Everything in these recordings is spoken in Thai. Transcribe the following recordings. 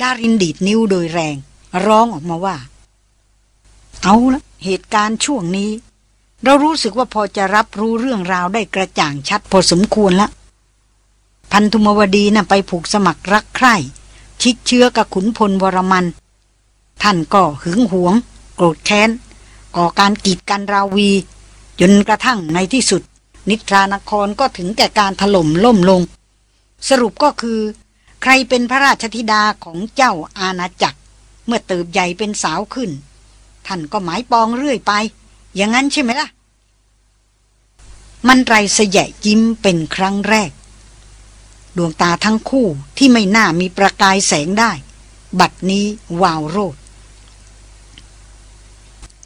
ดารินดีดนิ้วโดยแรง ร้องออกมาว่า เอาละเหตุการณ์ช่วงนี้ เรารู้สึกว่าพอจะรับรู้เรื่องราวได้กระจ่างชัดพอสมควรละ พันธุมวดีนะ่ะไปผูกสมัครรักใคร่ ชิดเชื้อกับขุนพลวรมัน ท่านก็หึงหวง โกรธแค้น ก่อการกีดกันราวี จนกระทั่งในที่สุด นิทรานครก็ถึงแก่การถล่มล่มลง สรุปก็คือ ใครเป็นพระราชธิดาของเจ้าอาณาจักร เมื่อเติบใหญ่เป็นสาวขึ้น ท่านก็หมายปองเรื่อยไป อย่างนั้นใช่ไหมล่ะ มันไรเสยะยิ้มเป็นครั้งแรก ดวงตาทั้งคู่ที่ไม่น่ามีประกายแสงได้ บัดนี้วาวโรด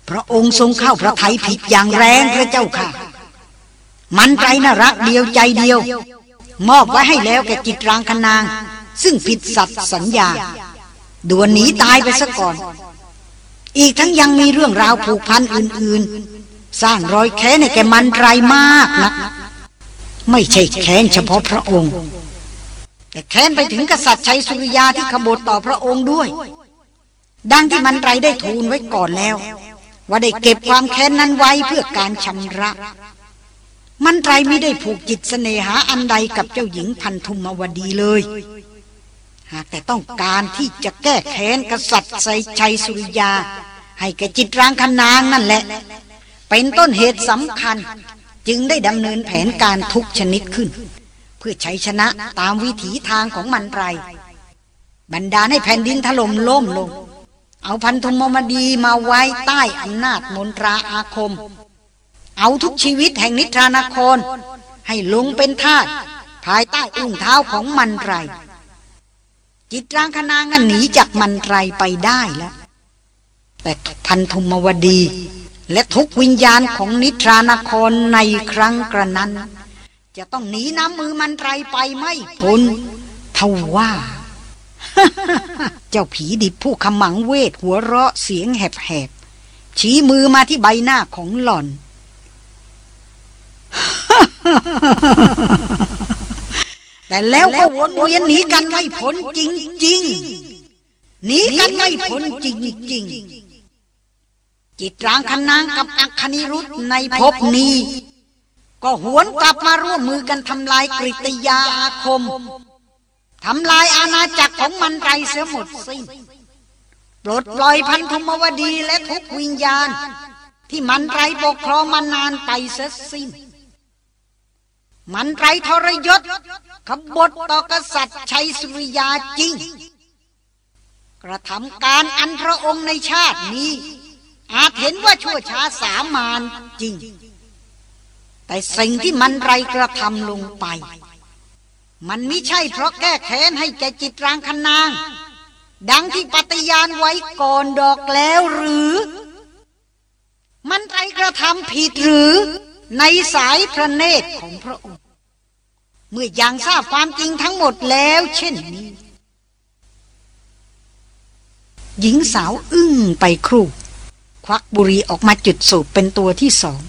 พระองค์ทรงเข้าพระทัยผิดอย่างแรงพระเจ้าค่ะ มันใจน่ารักเดียวใจเดียว มอบไว้ให้แล้วแกจิตรางคนาง ซึ่งผิดสัตย์สัญญาด่วนหนีตายไปซะก่อน อีกทั้งยังมีเรื่องราวผูกพันอื่นๆ สร้างรอยแค้นในแกมันไรมากนะไม่ใช่แค้นเฉพาะพระองค์ แต่แค้นไปถึงกษัตริย์ชัยสุริยาที่ขบฏต่อพระองค์ด้วย ดังที่มันไรได้ทูลไว้ก่อนแล้ว ว่าได้เก็บความแค้นนั้นไว้เพื่อการชำระมันไรไม่ได้ผูกจิตเสน่หาอันใดกับเจ้าหญิงพันธุมวดีเลย หากแต่ต้องการที่จะแก้แค้นกษัตริย์ไซชัยสุริยา ให้แกจิตรางคนางนั่นแหละ เป็นต้นเหตุสำคัญจึงได้ดำเนินแผนการทุกชนิดขึ้น เพื่อใช้ชนะตามวิถีทางของมันไร บรรดาให้แผ่นดินถล่มล่มลง เอาพันธุมมดีมาไว้ใต้อำนาจมนตราอาคม เอาทุกชีวิตแห่งนิทรานคร ให้ลงเป็นทาสภายใต้อุ้งเท้าของมันไร จิตรางคนางหนีจากมันไรไปได้แล้ว แต่พันธุมวดี และทุกวิญญาณของนิทรานครในครั้งกระนั้น จะต้องหนีน้ำมือมันไรไปไม่พ้นทว่า เจ้าผีดิบผู้ขมังเวทหัวเราะเสียงแหบๆชี้มือมาที่ใบหน้าของหล่อน แต่แล้วก็วนเวียนหนีกันไม่พ้นจริงๆหนีกันไม่พ้นจริงๆจิตรางคันนางกับอัคนิรุธในภพนี้ ก็หวนกลับมาร่วมมือกันทำลายกริตยาอาคมทำลายอาณาจักรของมันไรเสียหมดสิ้นปลดปล่อยพันธมวดีและทุกวิญญาณ ที่มันไรปกครองมานานไปเสียสิ้น มันไรทรยศขบฏต่อกษัตริย์ชัยสุริยาจริง กระทำการอันพระองค์ในชาตินี้ อาจเห็นว่าชั่วช้าสามานจริง แต่สิ่งที่มันไรกระทำลงไป มันไม่ใช่เพราะแก้แค้นให้แกจิตรางคนาง ดังที่ปฏิญาณไว้ก่อนดอกแล้วหรือ มันไรกระทำผิดหรือ ในสายพระเนตรของพระองค์ เมื่อยังทราบความจริงทั้งหมดแล้วเช่นนี้ หญิงสาวอึ้งไปครู่ ควักบุรีออกมาจุดสูบเป็นตัวที่สอง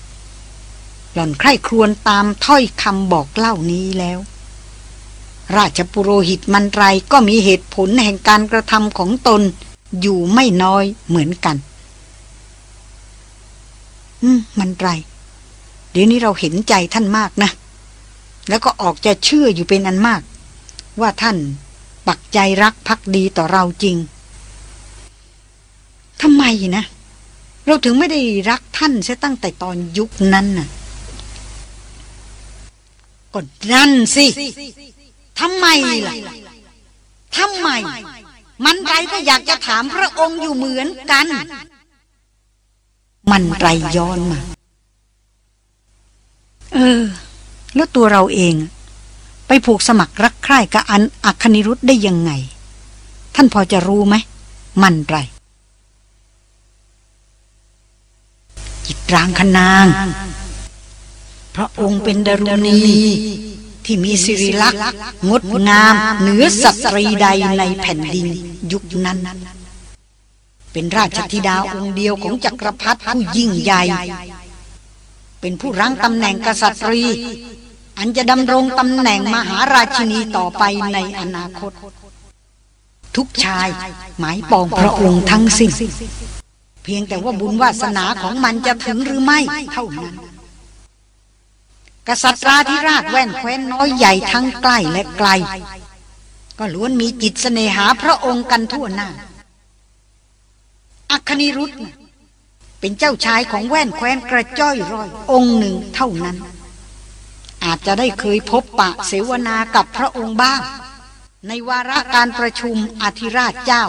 หล่อนใคร่ครวญตามถ้อยคำบอกเล่านี้แล้ว ราชปุโรหิตมันไรก็มีเหตุผลแห่งการกระทำของตนอยู่ไม่น้อยเหมือนกัน อืม มันไร ดี๋ยวนี้เราเห็นใจท่านมากนะ แล้วก็ออกจะเชื่ออยู่เป็นอันมาก ว่าท่านปักใจรักพักดีต่อเราจริงทำไมนะ เราถึงไม่ได้รักท่านเสียตั้งแต่ตอนยุคนั้นน่ะก็นั่นสิทำไมล่ะทำไม มันไรก็อยากจะถามพระองค์อยู่เหมือนกัน มันไรย้อนมา เออ แล้วตัวเราเอง ไปผูกสมัครรักใคร่กับอันอัคนิรุธได้ยังไง ท่านพอจะรู้ไหม มันไรจิตรางคนาง พระองค์เป็นดารุณี ที่มีสิริลักษณ์งดงาม เหนือสตรีใดในแผ่นดิน ยุคนั้นเป็นราชธิดาองค์เดียวของจักรพรรดิผู้ยิ่งใหญ่ เป็นผู้รั้งตำแหน่งกษัตริย์อันจะดำรงตำแหน่งมหาราชินีต่อไปในอนาคต ทุกชายหมายปองพระองค์ทั้งสิ้นเพียงแต่ว่าบุญวาสนาของมันจะถึงหรือไม่เท่านั้น กษัตราธิราชแว่นแคว้นน้อยใหญ่ทั้งใกล้และไกล ก็ล้วนมีจิตเสน่หาพระองค์กันทั่วหน้าอัคนิรุธ เป็นเจ้าชายของแว่นแคว้นกระจ้อยร้อย องค์หนึ่งเท่านั้น อาจจะได้เคยพบปะเสวนากับพระองค์บ้าง ในวาระการประชุมอธิราชเจ้า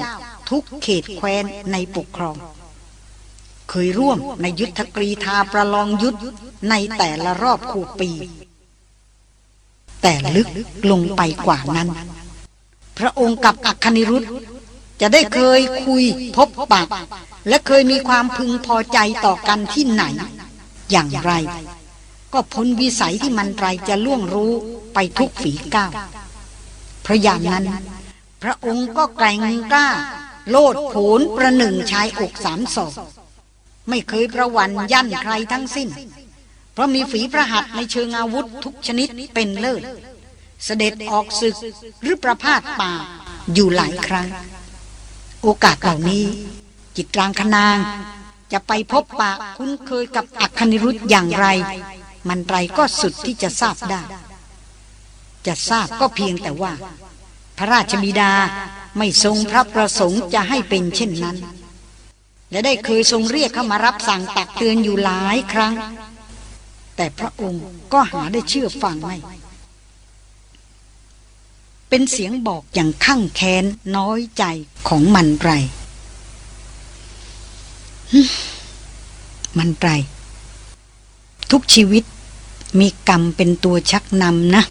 ทุกเขตแคว้นในปกครอง เคยร่วมในยุทธกรีธาประลองยุทธในแต่ละรอบคู่ปี แต่ลึกลงไปกว่านั้น พระองค์กับอัคนิรุธจะได้เคยคุยพบปะ และเคยมีความพึงพอใจต่อกันที่ไหน อย่างไร ก็พ้นวิสัยที่มันไรจะล่วงรู้ไปทุกฝีก้าวเพราะอย่างนั้น พระองค์ก็แกร่งกล้า โลดโผนประหนึ่งชายอกสามศอกไม่เคยประวันยั่นใครทั้งสิ้น เพราะมีฝีประหัตในเชิงอาวุธทุกชนิดเป็นเลิศ เสด็จออกศึกหรือประพาสป่าอยู่หลายครั้ง โอกาสเหล่านี้ จิตรางคนาง จะไปพบปะคุ้นเคยกับอัคนิรุธอย่างไร มันไรก็สุดที่จะทราบได้ จะทราบก็เพียงแต่ว่า พระราชบิดาไม่ทรงพระประสงค์จะให้เป็นเช่นนั้น และได้เคยทรงเรียกเข้ามารับสั่งตักเตือนอยู่หลายครั้ง แต่พระองค์ก็หาได้เชื่อฟังไม่เป็นเสียงบอกอย่างข้างแค้นน้อยใจของมันไร มันไร ทุกชีวิตมีกรรมเป็นตัวชักนำนะ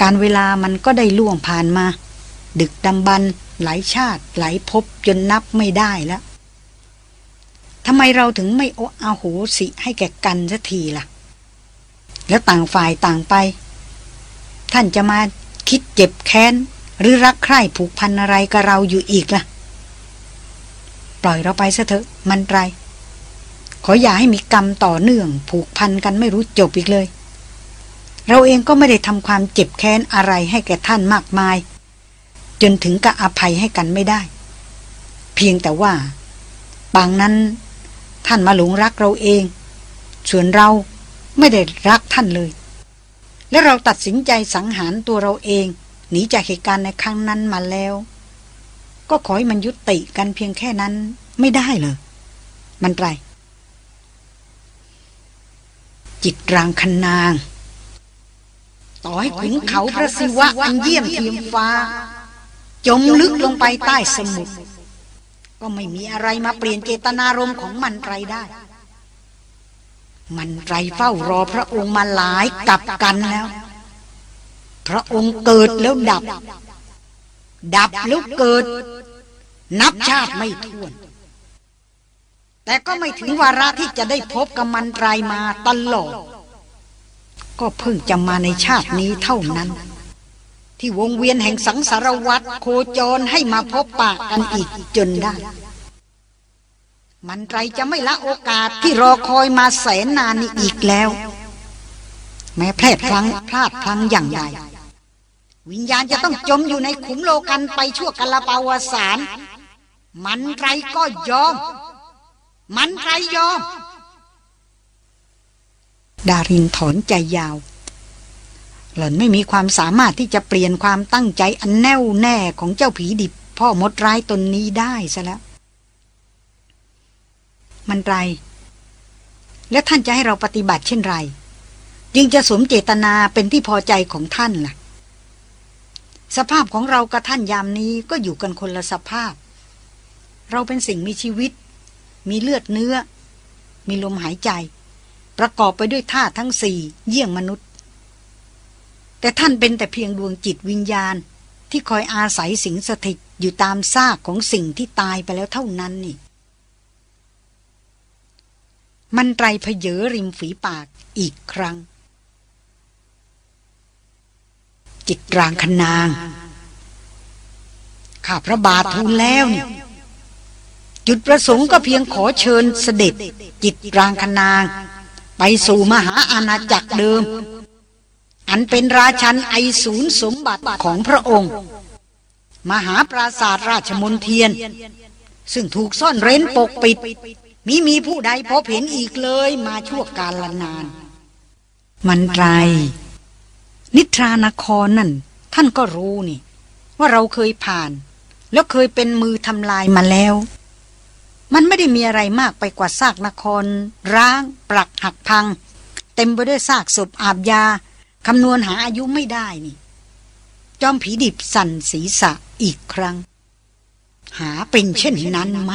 การเวลามันก็ได้ล่วงผ่านมา ดึกดำบรรหลายชาติ หลายภพจนนับไม่ได้แล้วทำไมเราถึงไม่โออาโหสิให้แก่กันสักทีล่ะ แล้วต่างฝ่ายต่างไป ท่านจะมาคิดเจ็บแค้น หรือรักใคร่ผูกพันอะไรกับเราอยู่อีกล่ะ ปล่อยเราไปซะเถอะมันไร ขออย่าให้มีกรรมต่อเนื่อง ผูกพันกันไม่รู้จบอีกเลย เราเองก็ไม่ได้ทำความเจ็บแค้นอะไรให้แก่ท่านมากมาย จนถึงกับอภัยให้กันไม่ได้ เพียงแต่ว่า บางนั้น ท่านมาหลงรักเราเอง ส่วนเราไม่ได้รักท่านเลย และเราตัดสินใจสังหารตัวเราเองหนีจากเหตุการณ์ในครั้งนั้นมาแล้ว ก็ขอให้มันยุติกันเพียงแค่นั้นไม่ได้เลย มันไร จิตรางคันาง ต่อให้ขุนเขาพระศิวะอันเยี่ยมเทียมฟ้า จมลึกลงไปใต้สมุทรก็ไม่มีอะไรมาเปลี่ยนเจตนารมณ์ของมันไรได้ มันไรเฝ้ารอพระองค์มาหลายกับกันแล้ว พระองค์เกิดแล้วดับ ดับแล้วเกิด นับชาติไม่ถ้วน แต่ก็ไม่ถึงวาระที่จะได้พบกับมันไรมาตลอด ก็เพิ่งจะมาในชาตินี้เท่านั้น ที่วงเวียนแห่งสังสารวัตรโคจรให้มาพบปะกันอีกจนได้ มันไรจะไม่ละโอกาสที่รอคอยมาแสนนานนี้อีกแล้ว แม้แพร่พลังพลาดพลังอย่างใดวิญญาณจะต้องจมอยู่ในขุมโลกันไปชั่วกาลปาวสาร มันไรก็ยอม มันไรยอม ดารินถอนใจยาว หล่อนไม่มีความสามารถที่จะเปลี่ยนความตั้งใจอันแน่วแน่ของเจ้าผีดิบ พ่อมดร้ายตนนี้ได้ซะแล้ว มันไร แล้วท่านจะให้เราปฏิบัติเช่นไรจึงจะสมเจตนาเป็นที่พอใจของท่านล่ะ สภาพของเรากับท่านยามนี้ก็อยู่กันคนละสภาพ เราเป็นสิ่งมีชีวิต มีเลือดเนื้อ มีลมหายใจ ประกอบไปด้วยธาตุทั้งสี่เยี่ยงมนุษย์ แต่ท่านเป็นแต่เพียงดวงจิตวิญญาณที่คอยอาศัยสิงสถิตอยู่ตามซากของสิ่งที่ตายไปแล้วเท่านั้นนี่ มันไตรเพเยอริมฝีปากอีกครั้ง จิตรางคนาง ข้าพระบาททูลแล้วนี่ จุดประสงค์ก็เพียงขอเชิญเสด็จ จิตรางคนาง ไปสู่มหาอาณาจักรเดิม อันเป็นราชันไอศูนย์สมบัติของพระองค์ มหาปราศาสตร์ราชมนเทียน ซึ่งถูกซ่อนเร้นปกปิดมิมีผู้ใดพบเห็นอีกเลยมาชั่วกาลนาน มันไร นิทรานครนั่น ท่านก็รู้นี่ ว่าเราเคยผ่าน แล้วเคยเป็นมือทำลายมาแล้ว มันไม่ได้มีอะไรมากไปกว่าซากนคร ร้าง ปรักหักพัง เต็มไปด้วยซากศพอาบยาคำนวณหาอายุไม่ได้นี่ จอมผีดิบสั่นศีรษะอีกครั้ง หาเป็นเช่นนั้นไหม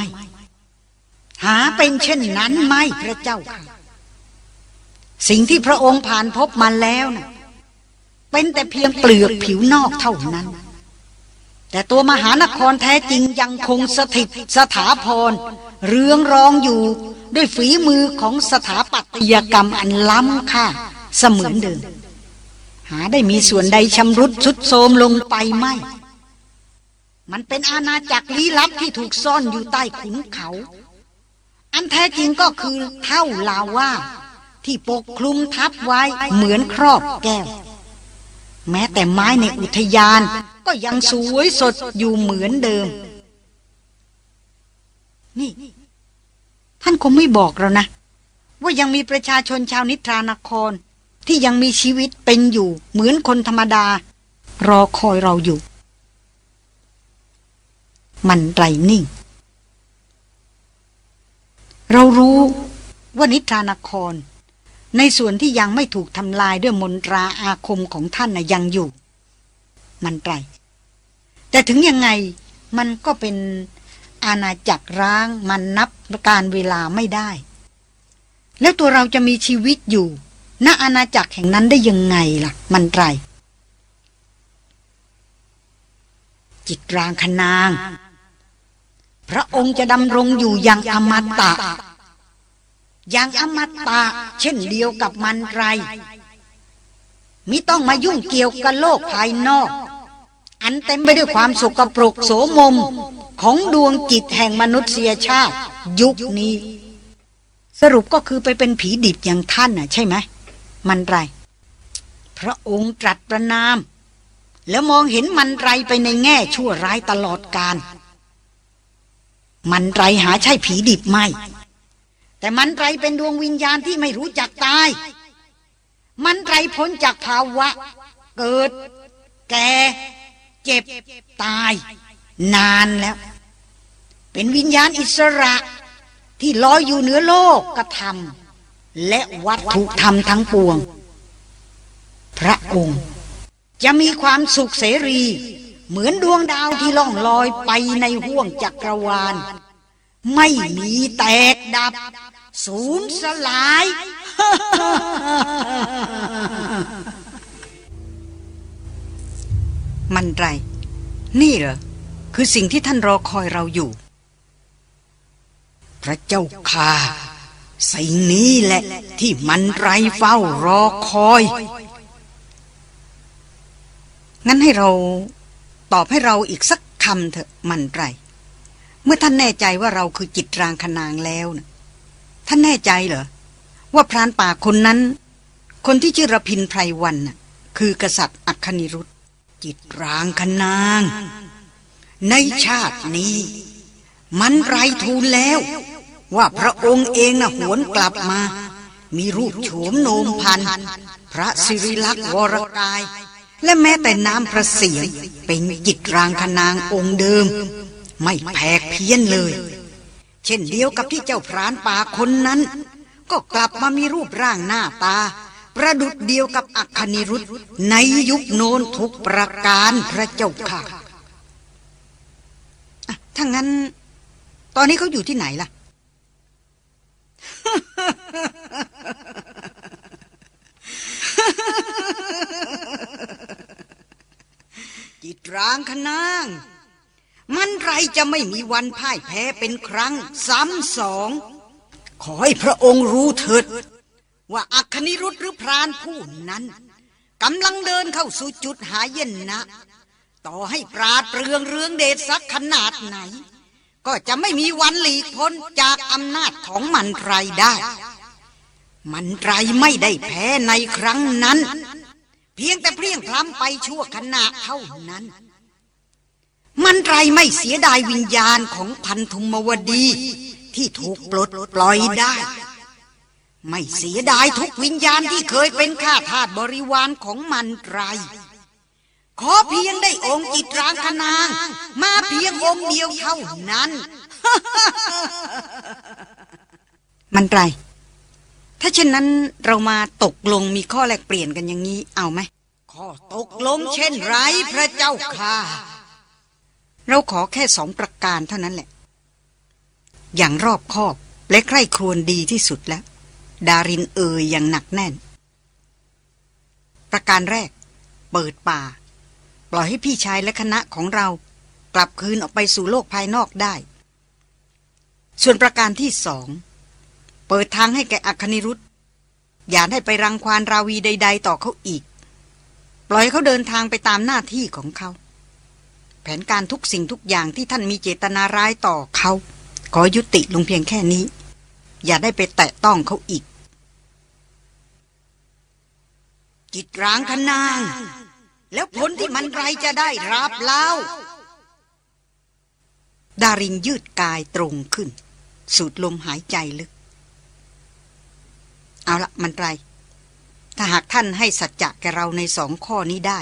หาเป็นเช่นนั้นไหมพระเจ้าค่ะ สิ่งที่พระองค์ผ่านพบมาแล้วนะ่ะเป็นแต่เพียงเปลือกผิวนอกเท่านั้น แต่ตัวมหานครแท้จริงยังคงสถิตสถาพร เรืองรองอยู่ด้วยฝีมือของสถาปัตยกรรมอันล้ำค่าเสมือนเดิมหาได้มีส่วนใดชำรุดชุดโทมลงไปไม่ มันเป็นอาณาจักรลี้ลับที่ถูกซ่อนอยู่ใต้ขุนเขา อันแท้จริงก็คือเท่าลาว่าที่ปกคลุมทับไว้เหมือนครอบแก้ว แม้แต่ไม้ในอุทยานก็ยังสวยสดอยู่เหมือนเดิม นี่ ท่านคงไม่บอกเรานะ ว่ายังมีประชาชนชาวนิทรานคร ที่ยังมีชีวิตเป็นอยู่ เหมือนคนธรรมดา รอคอยเราอยู่ มันไรนิ่ง เรารู้ว่านิทรานคร ในส่วนที่ยังไม่ถูกทำลายด้วยมนตราอาคมของท่านนะยังอยู่ มันไตรแต่ถึงยังไงมันก็เป็นอาณาจักรร้างมันนับการเวลาไม่ได้ แล้วตัวเราจะมีชีวิตอยู่ณอาณาจักรแห่งนั้นได้ยังไงล่ะ มันไตรจิตรางคนาง พระองค์จะดำรงอยู่อย่างอมตะ อย่างอมตะเช่นเดียวกับมันไรมิต้องมายุ่งเกี่ยวกับโลกภายนอก อันเต็มไปด้วยความสกปรกโสมม ของดวงจิตแห่งมนุษยชาติ ยุคนี้ สรุปก็คือไปเป็นผีดิบอย่างท่านน่ะ ใช่ไหม มันไร พระองค์ตรัสประนาม แล้วมองเห็นมันไรไปในแง่ชั่วร้ายตลอดกาลมันไรหาใช่ผีดิบไม่ แต่มันไรเป็นดวงวิญญาณที่ไม่รู้จักตาย มันไรพ้นจากภาวะ เกิด แก่ เจ็บ ตาย นานแล้ว เป็นวิญญาณอิสระ ที่ลอยอยู่เหนือโลกกระทำและวัตถุธรรมทั้งปวง พระองค์ จะมีความสุขเสรี เหมือนดวงดาวที่ล่องลอยไปในห้วงจักรวาลไม่มีแตกดับ สูญสลาย มันไร นี่เหรอ คือสิ่งที่ท่านรอคอยเราอยู่ พระเจ้าค่าสิ่งนี้แหละ ที่มันไรเฝ้ารอคอย งั้นให้เราตอบให้เราอีกสักคำเถอะมันไร เมื่อท่านแน่ใจว่าเราคือจิตรางคนางแล้วนะ ท่านแน่ใจเหรอ ว่าพรานป่าคนนั้น คนที่ชื่อรพินไพรวันน่ะ คือกษัตริย์อัคนิรุธจิตรางคนาง ในชาตินี้ มันไรทูลแล้ว ว่าพระองค์เองนะหวนกลับมา มีรูปโฉมโนมพันพระสิริลักษณ์วรกาย และแม้แต่น้ำพระเสียงเป็นจิตรางคนางองค์เดิม ไม่แผกเพี้ยนเลย เช่นเดียวกับที่เจ้าพรานป่าคนนั้น ก็กลับมามีรูปร่างหน้าตา ประดุดเดียวกับอัคนิรุธในยุคโน้นทุกประการพระเจ้าค่ะถ้างั้น ตอนนี้เขาอยู่ที่ไหนล่ะ จิตรางคนาง มันไรจะไม่มีวันพ่ายแพ้เป็นครั้งซ้ำสอง ขอให้พระองค์รู้เถิด ว่าอัคนิรุธหรือพรานผู้นั้นกำลังเดินเข้าสู่จุดหาเย็นนะ ต่อให้ปราดเปรืองเรืองเดชสักขนาดไหน ก็จะไม่มีวันหลีกพ้นจากอำนาจของมันไรได้ มันไรไม่ได้แพ้ในครั้งนั้น เพียงแต่เพียงพล้ำไปชั่วขณะเท่านั้น มันไรไม่เสียดายวิญญาณของพันธุมวดี ที่ถูกปลดปล่อยได้ ไม่เสียดายทุกวิญญาณที่เคยเป็นข้าทาสบริวารของมันไร ขอเพียงได้องค์จิตรางคนาง มาเพียงองค์เดียวเท่านั้น มันไร ถ้าเช่นนั้นเรามาตกลงมีข้อแลกเปลี่ยนกันอย่างนี้เอาไหมข้อตกลงเช่นไรพระเจ้าค่ะ เราขอแค่สองประการเท่านั้นแหละ อย่างรอบคอบและใคร่ครวญดีที่สุดแล้ว ดารินเอ่ยอย่างหนักแน่น ประการแรก เปิดป่า ปล่อยให้พี่ชายและคณะของเรา กลับคืนออกไปสู่โลกภายนอกได้ ส่วนประการที่สอง เปิดทางให้แกอัคนิรุธอย่าให้ไปรังควานราวีใด ๆ ต่อเขาอีก ปล่อยเขาเดินทางไปตามหน้าที่ของเขา แผนการทุกสิ่งทุกอย่างที่ท่านมีเจตนาร้ายต่อเขา ขอยุติลงเพียงแค่นี้ อย่าได้ไปแตะต้องเขาอีก จิตร้างขนาง แล้วผลที่มันไรจะได้รับเล่าดารินยืดกายตรงขึ้น สูดลมหายใจลึก เอาละมันไร ถ้าหากท่านให้สัจจะแกเราในสองข้อนี้ได้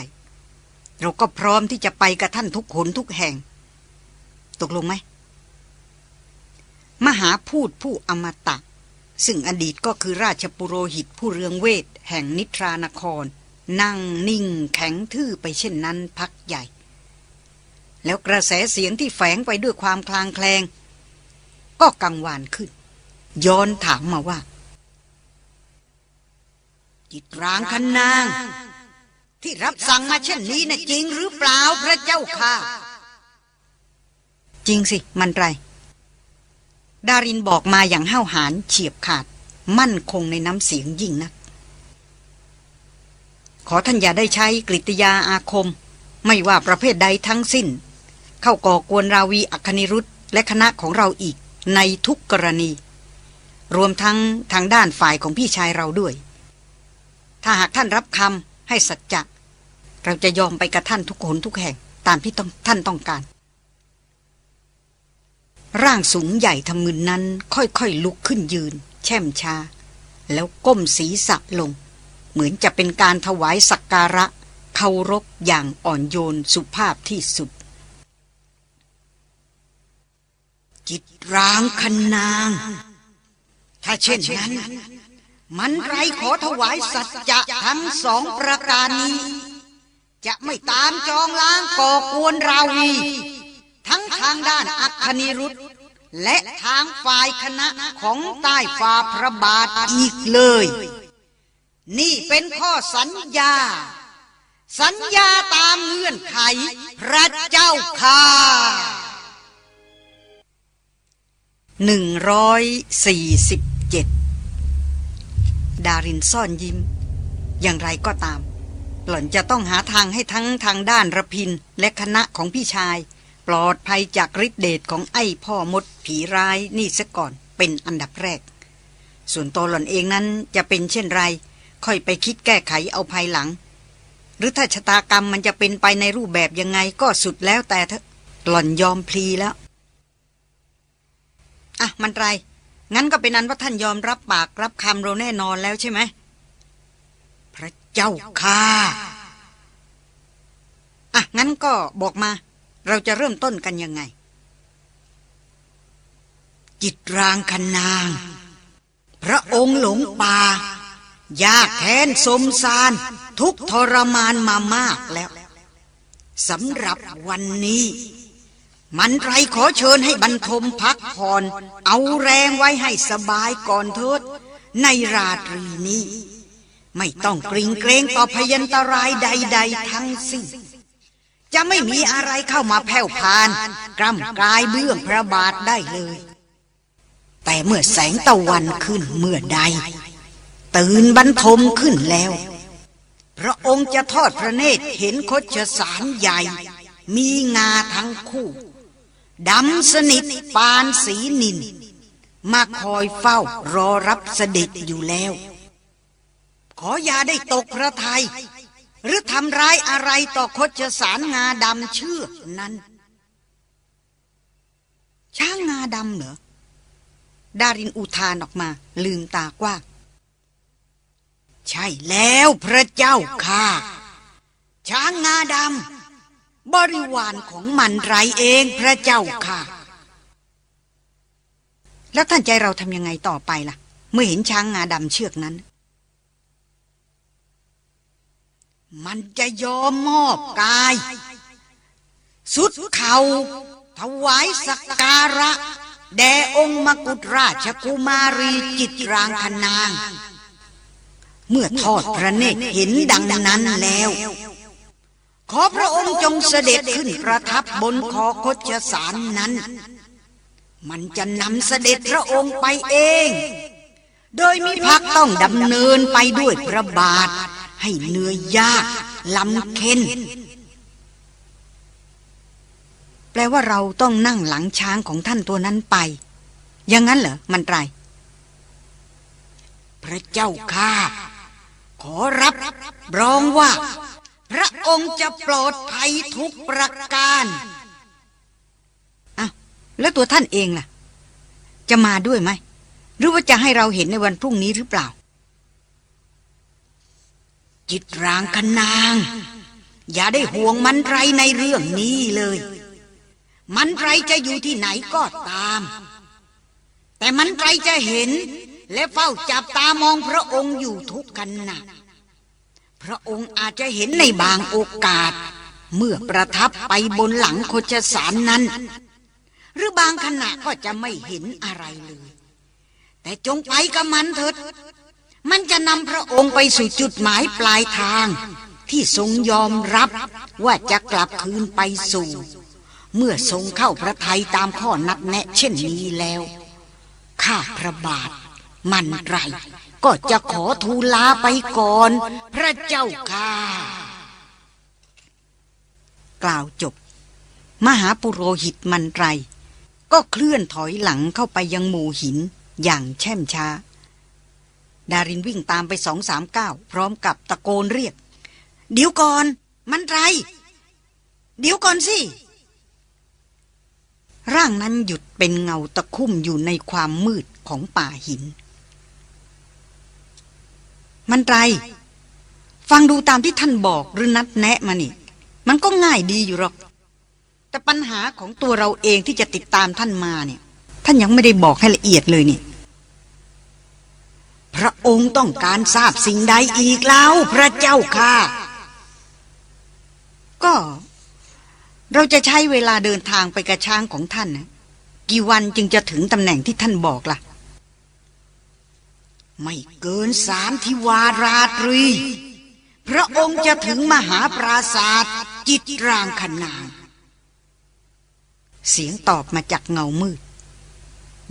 เราก็พร้อมที่จะไปกับท่านทุกหนทุกแห่ง ตกลงไหม มหาพูดผู้อมตะ ซึ่งอดีตก็คือราชปุโรหิตผู้เรืองเวท แห่งนิทรานคร นั่งนิ่งแข็งทื่อไปเช่นนั้นพักใหญ่ แล้วกระแสเสียงที่แฝงไปด้วยความคลางแคลง ก็กังวานขึ้น ย้อนถามมาว่าจิตรางคันนาง ที่รับสั่งมาเช่นนี้นะจริงหรือเปล่าพระเจ้าค่ะ จริงสิมันไร ดารินบอกมาอย่างห้าวหาญเฉียบขาด มั่นคงในน้ำเสียงยิ่งนัก ขอท่านอย่าได้ใช้กริยาอาคม ไม่ว่าประเภทใดทั้งสิ้น เข้าก่อกวนราวีอัคนิรุธและคณะของเราอีกในทุกกรณี รวมทั้งทางด้านฝ่ายของพี่ชายเราด้วย ถ้าหากท่านรับคำให้สัจจะ เราจะยอมไปกับท่านทุกคนทุกแห่ง ตามที่ท่านต้องการ ร่างสูงใหญ่ทำมึนนั้น ค่อยๆลุกขึ้นยืน แช่มช้า แล้วก้มศีรษะลง เหมือนจะเป็นการถวายสักการะเคารพอย่างอ่อนโยนสุภาพที่สุด จิตร้างคันนาง ถ้าเช่นนั้น มันไรขอถวายสัจจะทั้งสองประการนี้ จะไม่ตามจองล้างก่อกวนราวีทั้งทางด้านอัคนิรุธและทางฝ่ายคณะของใต้ฝ่าพระบาทอีกเลย นี่เป็นข้อสัญญา สัญญาตามเงื่อนไข พระเจ้าค่ะหนึ่งร้อยสี่สิบเจ็ดดารินซ่อนยิ้ม อย่างไรก็ตาม หล่อนจะต้องหาทางให้ทั้งทางด้านระพินและคณะของพี่ชาย ปลอดภัยจากฤทธิเดชของไอ้พ่อมดผีร้ายนี่ซะก่อนเป็นอันดับแรก ส่วนตัวหล่อนเองนั้นจะเป็นเช่นไร ค่อยไปคิดแก้ไขเอาภายหลัง หรือถ้าชะตากรรมมันจะเป็นไปในรูปแบบยังไงก็สุดแล้วแต่เถอะหล่อนยอมพลีแล้ว อะมันไร งั้นก็เป็นนั้นว่าท่านยอมรับปากรับคำเราแน่นอนแล้วใช่ไหม เจ้าค่ะอะ งั้นก็บอกมา เราจะเริ่มต้นกันยังไง จิตรางคนาง พระองค์หลงป่ายากแค้นสมสาร ทุกทรมานมามากแล้วสำหรับวันนี้ มันไรขอเชิญให้บรรทมพักผ่อน เอาแรงไว้ให้สบายก่อนเถิดในราตรีนี้ ไม่ต้องกริงเกรงต่อพยันตรายใด ๆ ทั้งสิ้นจะไม่มีอะไรเข้ามาแผ่วพานกล้ำกายเบื้องพระบาทได้เลย แต่เมื่อแสงตะวันขึ้นเมื่อใด ตื่นบรรทมขึ้นแล้ว พระองค์จะทอดพระเนตรเห็นคชสารใหญ่ มีงาทั้งคู่ดำสนิทปานสีนิน มาคอยเฝ้ารอรับเสด็จอยู่แล้ว ขออย่าได้ตกพระทยัยหรือทำร้ายอะไรต่อคชสารงาดำเชื่อนั้น ช้างงาดำเหรอดารินอุทานออกมา ลืมตากว้างใช่แล้วพระเจ้าค่ะ ช้างงาดำบริวารของมันไรเองพระเจ้าค่ะ แล้วท่านใจเราทำยังไงต่อไปล่ะ เมื่อเห็นช้างงาดำเชือกนั้น มันจะยอมมอบกาย สุดเขาถวายสักการะ แด่องค์มกุฎราชกุมารีจิตรางคนาง เมื่อทอดพระเนตรเห็นดังนั้นแล้ว ขอพระองค์จงเสด็จขึ้นประทับบนคอคชสารนั้น มันจะนำเสด็จพระองค์ไปเอง โดยมีพักต้องดำเนินไปด้วยพระบาท ให้เนื่อยากลำเค็นแปลว่าเราต้องนั่งหลังช้างของท่านตัวนั้นไป อย่างนั้นเหรอ มันไรพระเจ้าข้าขอรับรองว่า พระองค์จะปลอดภัยทุกประการอะแล้วตัวท่านเองล่ะ จะมาด้วยไหม หรือว่าจะให้เราเห็นในวันพรุ่งนี้หรือเปล่า จิตรางคนาง อย่าได้ห่วงมันไรในเรื่องนี้เลย มันไรจะอยู่ที่ไหนก็ตาม แต่มันไรจะเห็น และเฝ้าจับตามองพระองค์อยู่ทุกขณะพระองค์อาจจะเห็นในบางโอกาส เมื่อประทับไปบนหลังโคจสารนั้น หรือบางขณะก็จะไม่เห็นอะไรเลย แต่จงไปกับมันเถิด มันจะนำพระองค์ไปสู่จุดหมายปลายทาง ที่ทรงยอมรับว่าจะกลับคืนไปสู่ เมื่อทรงเข้าพระทัยตามข้อนัดแนะ เช่นนี้แล้ว ข้าพระบาท มันไร ก็จะขอทูลลาไปก่อน พระเจ้าค่ะ กล่าวจบ มหาปุโรหิตมันไร ก็เคลื่อนถอยหลังเข้าไปยังหมู่หินอย่างแช่มช้า ดารินวิ่งตามไปสองสามก้าวพร้อมกับตะโกนเรียก เดี๋ยวก่อน มันไร เดี๋ยวก่อนสิร่างนั้นหยุดเป็นเงาตะคุ่มอยู่ในความมืดของป่าหิน มันไร ฟังดูตามที่ท่านบอกหรือนัดแนะมานี่ มันก็ง่ายดีอยู่หรอก แต่ปัญหาของตัวเราเองที่จะติดตามท่านมาเนี่ย ท่านยังไม่ได้บอกให้ละเอียดเลยนี่ พระองค์ต้องการทราบสิ่งใดอีกแล้วพระเจ้าค่ะ ก็เราจะใช้เวลาเดินทางไปกระช้างของท่านนะกี่วันจึงจะถึงตำแหน่งที่ท่านบอกล่ะ ไม่เกินสามทิวาราตรี พระองค์จะถึงมหาปราศาสตร์จิตรางคนาง เสียงตอบมาจากเงามืด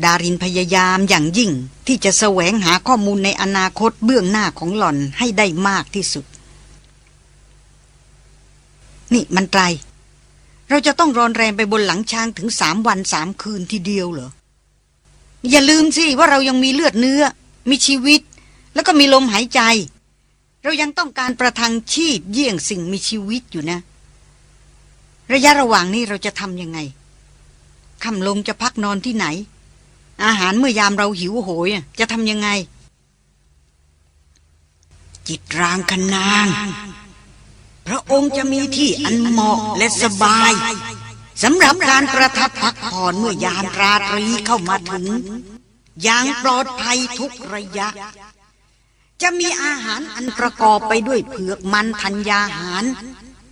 ดารินพยายามอย่างยิ่งที่จะแสวงหาข้อมูลในอนาคตเบื้องหน้าของหล่อนให้ได้มากที่สุด นี่มันไตร เราจะต้องรอนแรมไปบนหลังช้างถึงสามวันสามคืนทีเดียวเหรอ อย่าลืมสิว่าเรายังมีเลือดเนื้อ มีชีวิต แล้วก็มีลมหายใจ เรายังต้องการประทังชีพเยี่ยงสิ่งมีชีวิตอยู่นะ ระยะระหว่างนี้เราจะทำยังไงค่ำลงจะพักนอนที่ไหน อาหารเมื่อยามเราหิวโหยจะทำยังไง จิตรางคนาง พระองค์จะมีที่อันเหมาะและสบายสำหรับการประทับพักผ่อนเมื่อยามราตรีเข้ามาถึงอย่างปลอดภัยทุกระยะ จะมีอาหารอันประกอบไปด้วยเผือกมันธัญญาหาร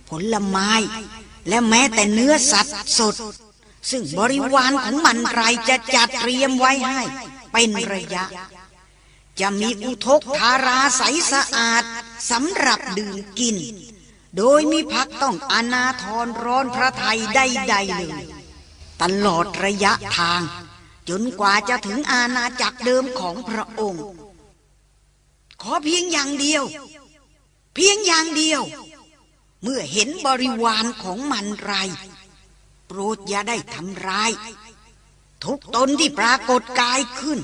ผลไม้ และแม้แต่เนื้อสัตว์สด ซึ่งบริวารของมันไรจะจัดเตรียมไว้ให้ เป็นระยะ จะมีอุทกทาราใสสะอาดสำหรับดื่มกิน โดยมีพักต้องอนาทรร้อนพระไทยใดๆเลย ตลอดระยะทาง จนกว่าจะถึงอาณาจักรเดิมของพระองค์ ขอเพียงอย่างเดียว เพียงอย่างเดียว เมื่อเห็นบริวารของมันไร โปรดอย่าได้ทำร้าย ทุกตนที่ปรากฏกายขึ้น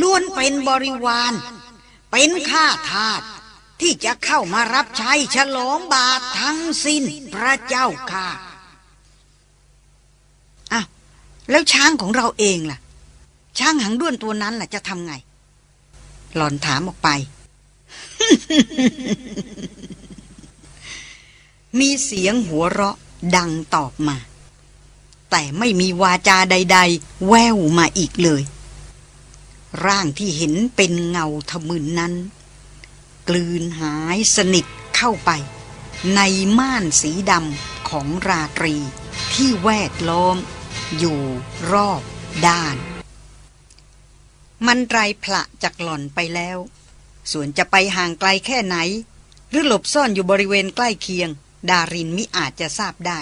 ล้วนเป็นบริวาร เป็นข้าทาสที่จะเข้ามารับใช้ฉลองบาททั้งสิ้นพระเจ้าค่ะอะแล้วช้างของเราเองล่ะ ช้างหางด้วนตัวนั้นล่ะจะทำไง หลอนถามออกไป มีเสียงหัวเราะดังตอบมา แต่ไม่มีวาจาใด ๆ แววมาอีกเลย ร่างที่เห็นเป็นเงาทะมึนนั้น กลืนหายสนิทเข้าไป ในม่านสีดำของราตรีที่แวดล้อม อยู่รอบด้าน มันไรพละจากหล่อนไปแล้ว ส่วนจะไปห่างไกลแค่ไหน หรือหลบซ่อนอยู่บริเวณใกล้เคียง ดารินมิอาจจะทราบได้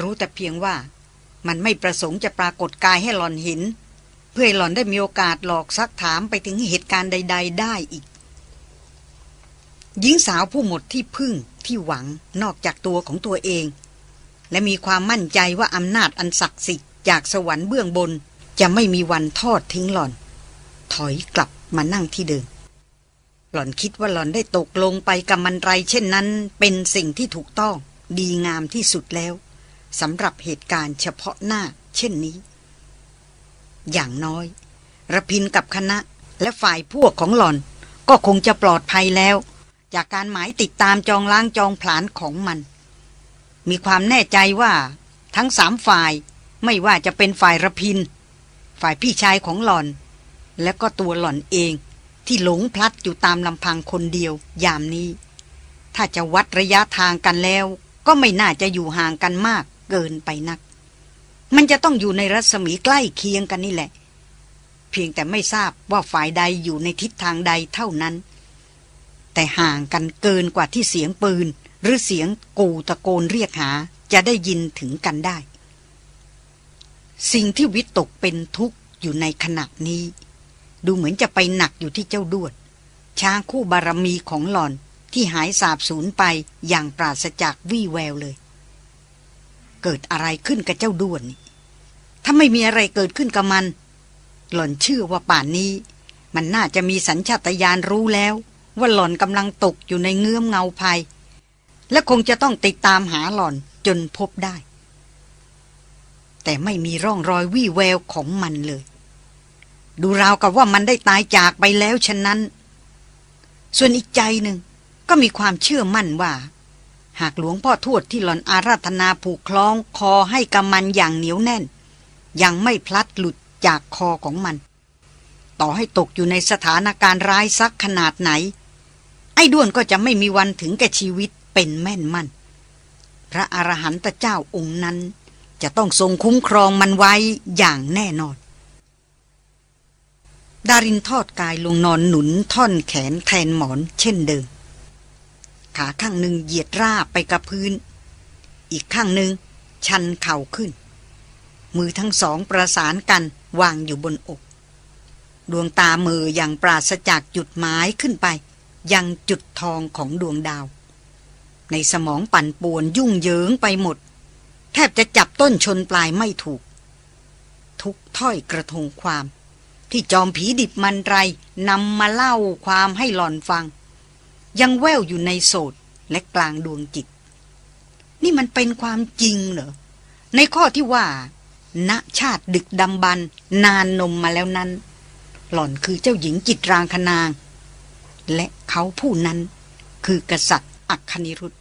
รู้แต่เพียงว่า มันไม่ประสงค์จะปรากฏกายให้หลอนเห็น เพื่อให้หลอนได้มีโอกาสหลอกซักถามไปถึงเหตุการณ์ใด ๆ ได้อีก หญิงสาวผู้หมดที่พึ่งที่หวังนอกจากตัวของตัวเอง และมีความมั่นใจว่าอำนาจอันศักดิ์สิทธิ์จากสวรรค์เบื้องบนจะไม่มีวันทอดทิ้งหล่อน ถอยกลับมานั่งที่เดิม หล่อนคิดว่าหล่อนได้ตกลงไปกับมันไรเช่นนั้น เป็นสิ่งที่ถูกต้องดีงามที่สุดแล้ว สำหรับเหตุการณ์เฉพาะหน้า เช่นนี้ อย่างน้อยระพินกับคณะและฝ่ายพวกของหล่อน ก็คงจะปลอดภัยแล้ว จากการหมายติดตามจองล้างจองผลานของมัน มีความแน่ใจว่าทั้งสามฝ่ายไม่ว่าจะเป็นฝ่ายระพิน ฝ่ายพี่ชายของหล่อน และก็ตัวหล่อนเองที่หลงพลัดอยู่ตามลำพังคนเดียว ยามนี้ ถ้าจะวัดระยะทางกันแล้ว ก็ไม่น่าจะอยู่ห่างกันมาก เกินไปนัก มันจะต้องอยู่ในรัศมีใกล้เคียงกันนี่แหละ เพียงแต่ไม่ทราบว่าฝ่ายใดอยู่ในทิศทางใดเท่านั้น แต่ห่างกันเกินกว่าที่เสียงปืน หรือเสียงกูตะโกนเรียกหาจะได้ยินถึงกันได้ สิ่งที่วิตกเป็นทุกข์อยู่ในขณะนี้ ดูเหมือนจะไปหนักอยู่ที่เจ้าดวดช้างคู่บารมีของหล่อนที่หายสาบสูญไปอย่างปราศจากวี่แววเลย เกิดอะไรขึ้นกับเจ้าด้วนถ้าไม่มีอะไรเกิดขึ้นกับมัน หล่อนเชื่อว่าป่านนี้ มันน่าจะมีสัญชาตญาณรู้แล้ว ว่าหล่อนกำลังตกอยู่ในเงื้อมเงาภัย และคงจะต้องติดตามหาหล่อนจนพบได้ แต่ไม่มีร่องรอยวี่แววของมันเลย ดูราวกับว่ามันได้ตายจากไปแล้วฉะนั้น ส่วนอีกใจหนึ่งก็มีความเชื่อมั่นว่า หากหลวงพ่อทวดที่หล่อนอาราธนาผูกคล้องคอให้กำมันอย่างเหนียวแน่น ยังไม่พลัดหลุดจากคอของมัน ต่อให้ตกอยู่ในสถานการณ์ร้ายซักขนาดไหน ไอ้ด้วนก็จะไม่มีวันถึงแก่ชีวิตเป็นแม่นมั่น พระอรหันตเจ้าองค์นั้น จะต้องทรงคุ้มครองมันไว้อย่างแน่นอน ดารินทอดกายลงนอนหนุนท่อนแขนแทนหมอนเช่นเดิม ขาข้างหนึ่งเหยียดราบไปกับพื้น อีกข้างหนึ่งชันเข่าขึ้น มือทั้งสองประสานกันวางอยู่บนอก ดวงตามืออย่างปราศจากจุดหมายขึ้นไป ยังจุดทองของดวงดาว ในสมองปั่นป่วนยุ่งเหยิงไปหมด แทบจะจับต้นชนปลายไม่ถูก ทุกถ้อยกระทงความ ที่จอมผีดิบมันไรนำมาเล่าความให้หลอนฟัง ยังแววอยู่ในโสดและกลางดวงจิต นี่มันเป็นความจริงเหรอ ในข้อที่ว่า ณชาติดึกดำบรรนานนมมาแล้วนั้น หล่อนคือเจ้าหญิงจิตรางคนาง และเขาผู้นั้นคือกษัตริย์อัคคณิรุธ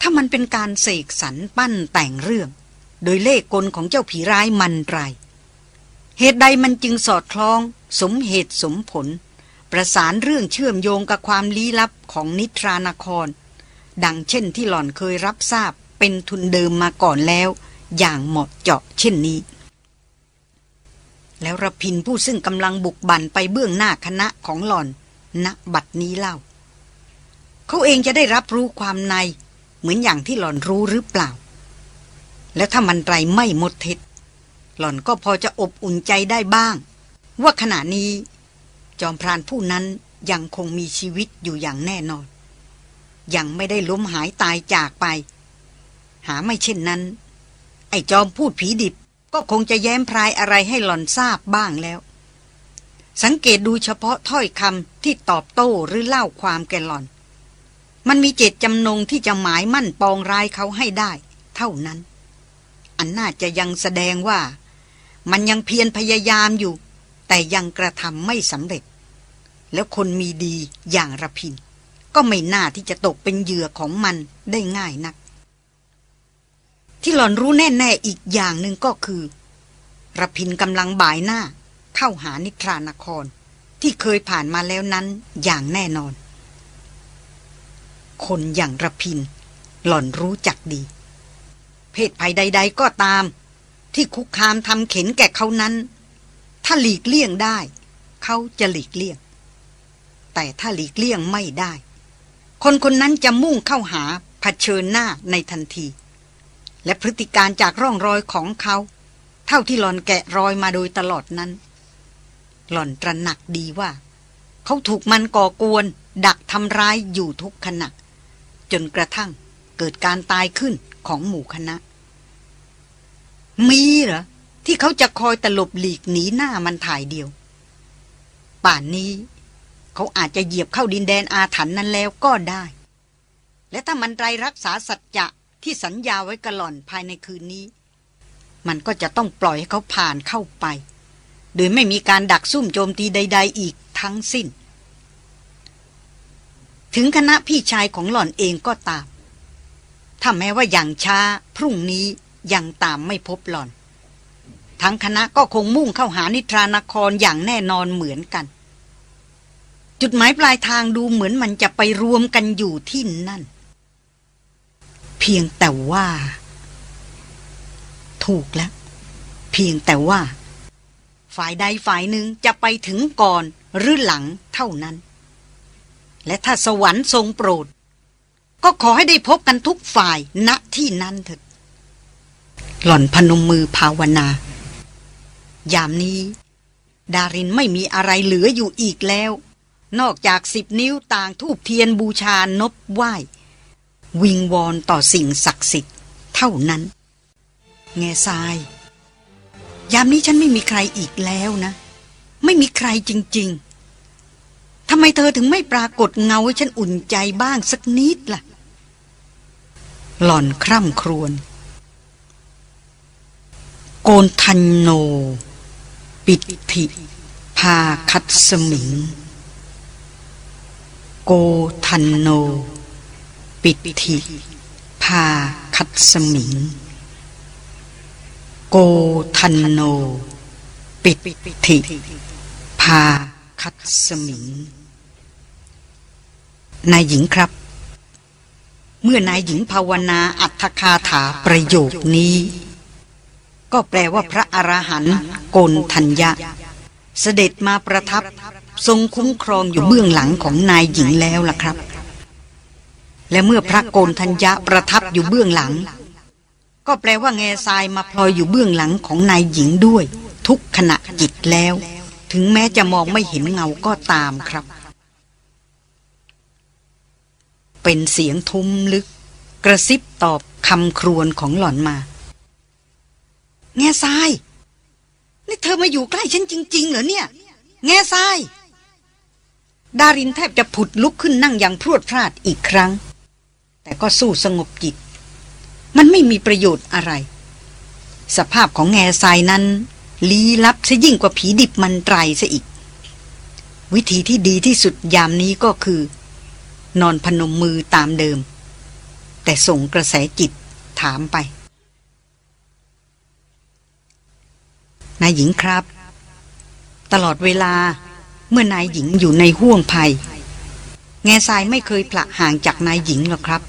ถ้ามันเป็นการเสกสรรปั้นแต่งเรื่อง โดยเล่กลของเจ้าผีร้ายมันไร เหตุใดมันจึงสอดคล้อง สมเหตุสมผล ประสานเรื่องเชื่อมโยงกับความลี้ลับของนิทรานคร ดังเช่นที่หล่อนเคยรับทราบเป็นทุนเดิมมาก่อนแล้ว อย่างเหมาะเจาะเช่นนี้ แล้วระพินผู้ซึ่งกำลังบุกบั่นไปเบื้องหน้าคณะของหล่อนณบัดนี้เล่า เขาเองจะได้รับรู้ความใน เหมือนอย่างที่หล่อนรู้หรือเปล่า แล้วถ้ามันไรไม่หมดท็จหล่อนก็พอจะอบอุ่นใจได้บ้าง ว่าขณะนี้ จอมพรานผู้นั้นยังคงมีชีวิตอยู่อย่างแน่นอน ยังไม่ได้ล้มหายตายจากไป หาไม่เช่นนั้น ไอ้จอมพูดผีดิบก็คงจะแย้มพรายอะไรให้หล่อนทราบบ้างแล้ว สังเกตดูเฉพาะถ้อยคำที่ตอบโต้หรือเล่าความแกหล่อน มันมีเจตจำนงที่จะหมายมั่นปองรายเขาให้ได้ เท่านั้น อันน่าจะยังแสดงว่า มันยังเพียรพยายามอยู่ แต่ยังกระทำไม่สำเร็จ แล้วคนมีดีอย่างระพิน ก็ไม่น่าที่จะตกเป็นเหยื่อของมันได้ง่ายนัก ที่หล่อนรู้แน่ ๆ อีกอย่างหนึ่งก็คือระพินกำลังบ่ายหน้า เข้าหานิทรานคร ที่เคยผ่านมาแล้วนั้นอย่างแน่นอน คนอย่างระพิน หล่อนรู้จักดี เพศภัยใด ๆ ก็ตาม ที่คุกคามทำเข็นแก่เขานั้น ถ้าหลีกเลี่ยงได้ เขาจะหลีกเลี่ยง แต่ถ้าหลีกเลี่ยงไม่ได้ คนคนนั้นจะมุ่งเข้าหาเผชิญหน้าในทันที และพฤติการจากร่องรอยของเขา เท่าที่หลอนแกะรอยมาโดยตลอดนั้น หล่อนตระหนักดีว่า เขาถูกมันก่อกวน ดักทำร้ายอยู่ทุกขณะจนกระทั่งเกิดการตายขึ้นของหมู่คณะ มีเหรอ ที่เขาจะคอยตลบหลีกหนีหน้ามันถ่ายเดียว ป่านนี้ เขาอาจจะเหยียบเข้าดินแดนอาถรรพ์นั้นแล้วก็ได้ และถ้ามันไรรักษาสัจจะที่สัญญาไว้กระหล่อนภายในคืนนี้ มันก็จะต้องปล่อยให้เขาผ่านเข้าไป โดยไม่มีการดักซุ่มโจมตีใด ๆ อีกทั้งสิ้น ถึงคณะพี่ชายของหล่อนเองก็ตาม ถ้าแม้ว่าอย่างช้าพรุ่งนี้ยังตามไม่พบหล่อน ทั้งคณะก็คงมุ่งเข้าหานิทรานครอย่างแน่นอนเหมือนกัน จุดหมายปลายทางดูเหมือนมันจะไปรวมกันอยู่ที่นั่น เพียงแต่ว่า ถูกแล้ว เพียงแต่ว่า ฝ่ายใดฝ่ายหนึ่งจะไปถึงก่อนหรือหลังเท่านั้น และถ้าสวรรค์ทรงโปรด ก็ขอให้ได้พบกันทุกฝ่ายณที่นั้นเถิดหล่อนพนมมือภาวนา ยามนี้ ดารินไม่มีอะไรเหลืออยู่อีกแล้ว นอกจากสิบนิ้วต่างทูบเทียนบูชานบไหว้ วิงวอนต่อสิ่งศักดิ์สิทธิ์เท่านั้น แง่ทราย ยามนี้ฉันไม่มีใครอีกแล้วนะ ไม่มีใครจริง ๆทำไมเธอถึงไม่ปรากฏเงาให้ฉันอุ่นใจบ้างสักนิดละ่ะ หล่อนคร่ำครวญโกนทันโน ปิติพาคัดสมิง โกทันโน ปิติพาคัดสมิง โกทันโน ปิติพาคัดสมิง นายหญิงครับ เมื่อนายหญิงภาวนาอัตถคาถาประโยคนี้ ก็แปลว่าพระอรหันต์โกนทัญญะ เสด็จมาประทับ ทรงคุ้มครองอยู่เบื้องหลังของนายหญิงแล้วล่ะครับ และเมื่อพระโกนทัญญะประทับอยู่เบื้องหลัง ก็แปลว่าแง่ทรายมาพลอยอยู่เบื้องหลังของนายหญิงด้วย ทุกขณะจิตแล้ว ถึงแม้จะมองไม่เห็นเงาก็ตามครับ เป็นเสียงทุ้มลึก กระซิบตอบคำครวญของหล่อนมา แง่ทราย นี่เธอมาอยู่ใกล้ฉันจริง ๆ เหรอเนี่ย แง่ทราย ดารินแทบจะผุดลุกขึ้นนั่งอย่างพรวดพลาดอีกครั้ง แต่ก็สู้สงบจิต มันไม่มีประโยชน์อะไร สภาพของแง่ทรายนั้น ลี้ลับซะยิ่งกว่าผีดิบมันไตรซะอีก วิธีที่ดีที่สุดยามนี้ก็คือ นอนพนมมือตามเดิม แต่ส่งกระแสจิตถามไปนายหญิงครับ ตลอดเวลา เมื่อนายหญิงอยู่ในห่วงภัย แง่ทรายไม่เคยผละห่างจากนายหญิงหรอกครับ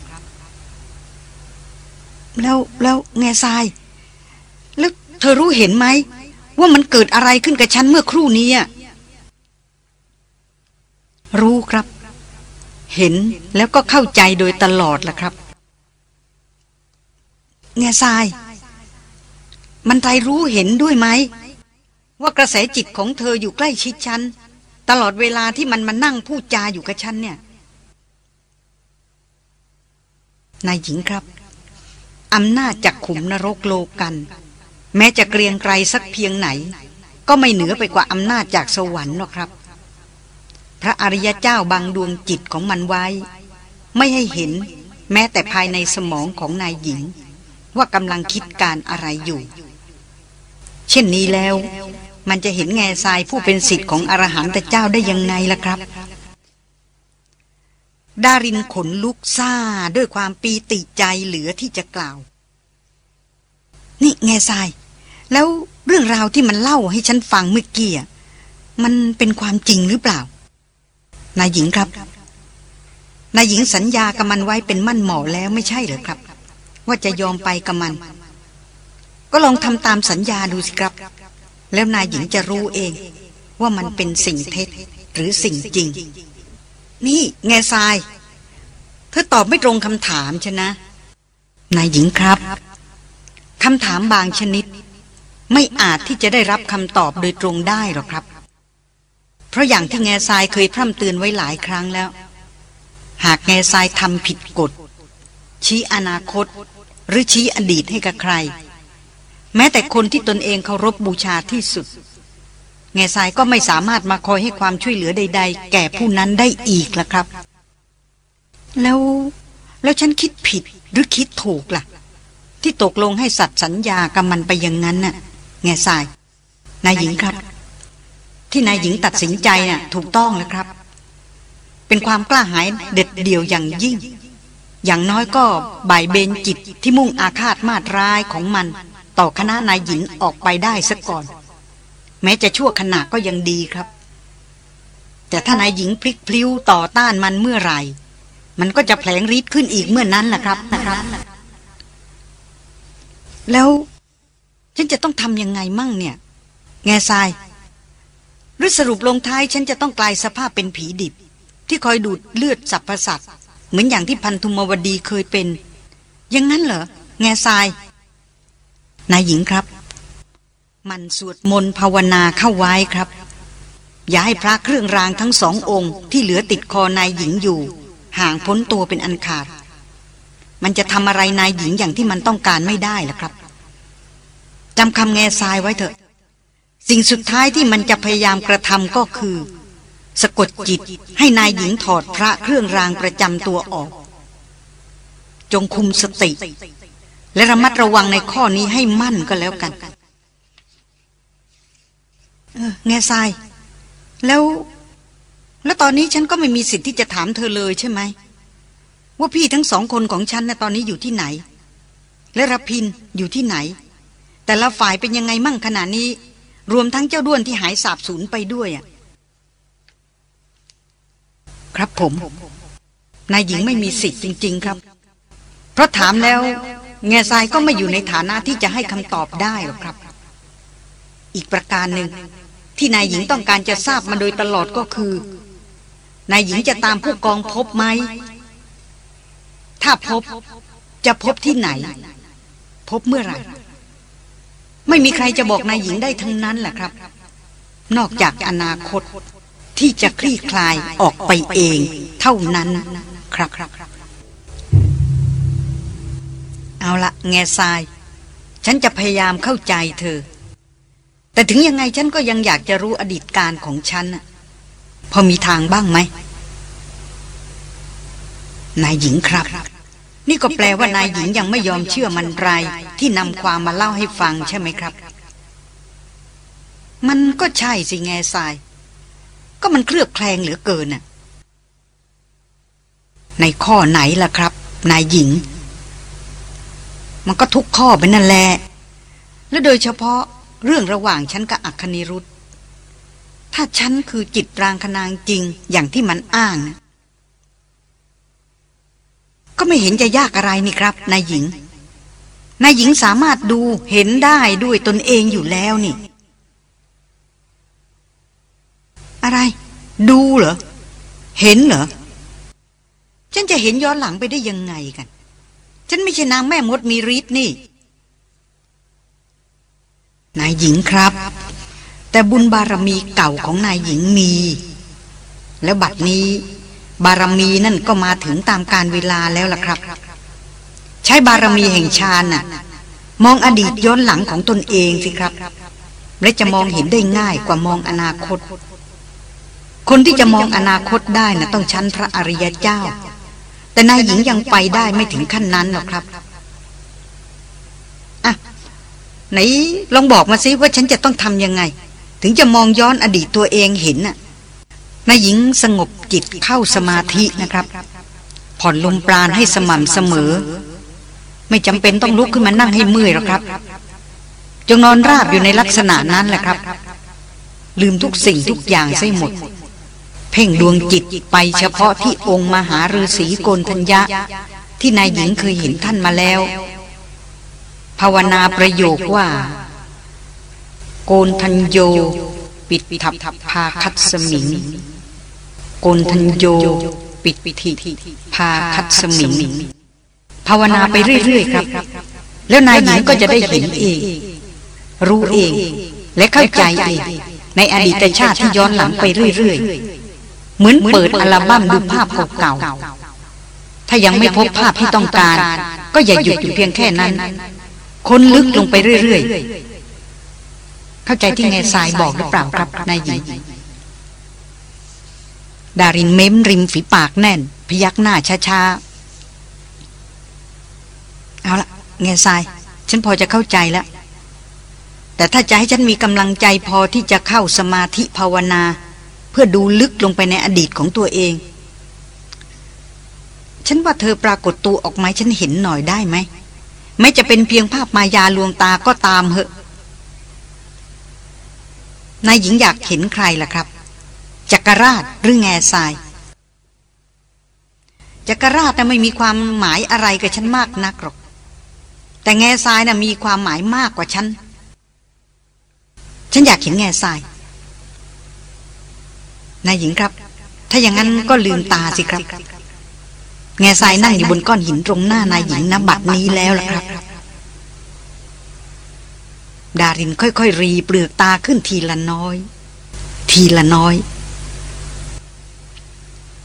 แล้วแล้วแง่ทราย แล้วเธอรู้เห็นไหม ว่ามันเกิดอะไรขึ้นกับฉันเมื่อครู่นี้รู้ครับ เห็นแล้วก็เข้าใจโดยตลอดแหละครับแง่ทราย มันใจรู้เห็นด้วยไหม ว่ากระแสจิตของเธออยู่ใกล้ชิดฉัน ตลอดเวลาที่มันมานั่งพูดจาอยู่กับฉันเนี่ย นายหญิงครับ อำนาจจากขุมนรกโลกัน แม้จะเกรียงไกรสักเพียงไหน ก็ไม่เหนือไปกว่าอำนาจจากสวรรค์หรอกครับ พระอริยเจ้าบางดวงจิตของมันไว้ ไม่ให้เห็นแม้แต่ภายในสมองของนายหญิง ว่ากำลังคิดการอะไรอยู่ เช่นนี้แล้ว มันจะเห็นแง่ทรายผู้เป็นสิทธิ์ของอรหันตเจ้าได้ยังไงล่ะครับ ดารินขนลุกซาด้วยความปีติใจเหลือที่จะกล่าว นี่แง่ทราย แล้วเรื่องราวที่มันเล่าให้ฉันฟังเมื่อกี้มันเป็นความจริงหรือเปล่า นายหญิงครับ นายหญิงสัญญากับมันไว้เป็นมั่นหมอแล้วไม่ใช่เหรอครับ ว่าจะยอมไปกับมัน ก็ลองทำตามสัญญาดูสิครับ แล้วนายหญิงจะรู้เอง ว่ามันเป็นสิ่งเท็จหรือสิ่งจริง นี่แง่ทราย เธอตอบไม่ตรงคำถามชนะ นายหญิงครับคำถามบางชนิด ไม่อาจที่จะได้รับคำตอบโดยตรงได้หรอกครับ เพราะอย่างที่แง่ทรายเคยพร่ำเตือนไว้หลายครั้งแล้ว หากแง่ทรายทำผิดกฎ ชี้อนาคต หรือชี้อดีตให้กับใคร แม้แต่คนที่ตนเองเคารพบบูชาที่สุด แง่ทรายก็ไม่สามารถมาคอยให้ความช่วยเหลือใด ๆ แก่ผู้นั้นได้อีกละครับ แล้วแล้วฉันคิดผิดหรือคิดถูกล่ะ ที่ตกลงให้สัตว์สัญญากับมันไปอย่างนั้นน่ะ แง่ทราย นายหญิงครับ ที่นายหญิงตัดสินใจน่ะ ถูกต้องแล้วครับ เป็นความกล้าหาญเด็ดเดี่ยวอย่างยิ่ง อย่างน้อยก็บ่ายเบนจิตที่มุ่งอาฆาตมาตร้ายของมัน ต่อคณะนายหญิงออกไปได้ซะก่อน แม้จะชั่วขณะก็ยังดีครับ แต่ถ้านายหญิงพลิกพลิ้วต่อต้านมันเมื่อไหร่ มันก็จะแผลงฤทธิ์ขึ้นอีกเมื่อนนั้นแหละครับนะครับ แล้วฉันจะต้องทำยังไงมั่งเนี่ย แง่ทรายหรือสรุปลงท้ายฉันจะต้องกลายสภาพเป็นผีดิบ ที่คอยดูดเลือดสัพพสัตเหมือนอย่างที่พันธุมวดีเคยเป็นย่างนั้นเหรอแง่ทราย นายหญิงครับ มันสวดมนต์ภาวนาเข้าไว้ครับ อย่าให้พระเครื่องรางทั้งสององค์ที่เหลือติดคอนายหญิงอยู่ ห่างพ้นตัวเป็นอันขาด มันจะทำอะไรนายหญิงอย่างที่มันต้องการไม่ได้ล่ะครับจำคำแง่ทรายไว้เถอะ สิ่งสุดท้ายที่มันจะพยายามกระทำก็คือ สะกดจิตให้นายหญิงถอดพระเครื่องรางประจำตัวออก จงคุมสติ และระมัดระวังในข้อนี้ให้มั่นก็แล้วกัน เออแง่ทราย แล้ว แล้วตอนนี้ฉันก็ไม่มีสิทธิ์ที่จะถามเธอเลยใช่ไหม ว่าพี่ทั้งสองคนของฉันนะตอนนี้อยู่ที่ไหน และรพินอยู่ที่ไหน แต่ละฝ่ายเป็นยังไงมั่งขณะนี้ รวมทั้งเจ้าด้วนที่หายสาบสูญไปด้วยอะ ครับผม นายหญิงไม่มีสิทธิ์จริง ๆ ครับ เพราะถามแล้ว แง่ทรายก็ไม่อยู่ในฐานะที่จะให้คำตอบได้หรอกครับ อีกประการหนึ่งที่นายหญิงต้องการจะทราบมาโดยตลอดก็คือ นายหญิงจะตามผู้กองพบไหม ถ้าพบจะพบที่ไหน พบเมื่อไหร่ ไม่มีใครจะบอกนายหญิงได้ทั้งนั้นแหละครับ นอกจากอนาคตที่จะคลี่คลายออกไปเอง เท่านั้นครับ เอาละแง่ทราย ฉันจะพยายามเข้าใจเธอ แต่ถึงยังไงฉันก็ยังอยากจะรู้อดีตการของฉันน่ะพอมีทางบ้างไหมนายหญิงครับ นี่ก็แปลว่านายหญิงยังไม่ยอมเชื่อมันไรที่นำความมาเล่าให้ฟังใช่ไหมครับ มันก็ใช่สิแง่ทราย ก็มันเคลือบแคลงเหลือเกินน่ะในข้อไหนล่ะครับ นายหญิง มันก็ทุกข้อเป็นนั่นแหละและโดยเฉพาะเรื่องระหว่างฉันกับอัคนีรุธถ้าฉันคือจิตรางคนางจริงอย่างที่มันอ้างนะก็ไม่เห็นจะยากอะไรนี่ครับนายหญิงนายหญิงสามารถดูเห็นได้ด้วยตนเองอยู่แล้วนี่ อะไร ดูเหรอ เห็นเหรอ ฉันจะเห็นย้อนหลังไปได้ยังไงกัน ฉันไม่ใช่นางแม่มดมีฤทธิ์นี่ นายหญิงครับ แต่บุญบารมีเก่าของนายหญิงมี แล้วบัดนี้ บารมีนั่นก็มาถึงตามการเวลาแล้วล่ะครับ ใช้บารมีแห่งฌานน่ะ มองอดีตย้อนหลังของตนเองสิครับ และจะมองเห็นได้ง่ายกว่ามองอนาคตคนที่จะมองอนาคตได้น่ะต้องชั้นพระอริยเจ้า แต่นายหญิงยังไปได้ไม่ถึงขั้นนั้นหรอกครับอะไหนลองบอกมาสิว่าฉันจะต้องทำยังไง ถึงจะมองย้อนอดีตตัวเองเห็นน่ะนายหญิงสงบจิตเข้าสมาธินะครับ ผ่อนลมปราณให้สม่ำเสมอ ไม่จำเป็นต้องลุกขึ้นมานั่งให้เมื่อยหรอกครับ จงนอนราบอยู่ในลักษณะนั้นแหละครับ ลืมทุกสิ่งทุกอย่างใส่หมด เพ่งดวงจิตไปเฉพาะที่องค์มหาฤาษีโกนทัญญะ ที่นายหญิงเคยเห็นท่านมาแล้ว ภาวนาประโยคว่า โกนทัญโย ปิดทับพาคัดสมิง โกนทัญโย ปิดทิพาคัดสมิง ภาวนาไปเรื่อยๆครับ แล้วนายหญิงก็จะได้เห็นเอง รู้เอง และเข้าใจเองในอดีตชาติที่ย้อนหลังไปเรื่อยๆ เหมือนเปิดอัลบั้มดูภาพเก่าๆ ถ้ายังไม่พบภาพที่ต้องการ ก็อย่าหยุดอยู่เพียงแค่นั้น ค้นลึกลงไปเรื่อยๆ เข้าใจที่แง่ทรายบอกหรือเปล่าครับนายหญิงดารินเม้มริมฝีปากแน่น พยักหน้าช้าๆ เอาละแง่ทราย ฉันพอจะเข้าใจแล้วแต่ถ้าจะให้ฉันมีกำลังใจพอที่จะเข้าสมาธิภาวนา เพื่อดูลึกลงไปในอดีตของตัวเอง ฉันว่าเธอปรากฏตัวออกมาฉันเห็นหน่อยได้ไหมแม้จะเป็นเพียงภาพมายาลวงตาก็ตามเหอะนายหญิงอยากเห็นใครล่ะครับ จักรราชหรือแง่ทราย จักรราชน่ะไม่มีความหมายอะไรกับฉันมากนักหรอก แต่แง่ทรายน่ะมีความหมายมากกว่าฉัน ฉันอยากเห็นแง่ทราย นายหญิงครับ ถ้าอย่างนั้นก็ลืมตาสิครับ แง่ทรายนั่งอยู่บนก้อนหินตรงหน้านายหญิงนบัดนี้แล้วล่ะครับ ดารินค่อยๆรีเปลือกตาขึ้นทีละน้อย ทีละน้อย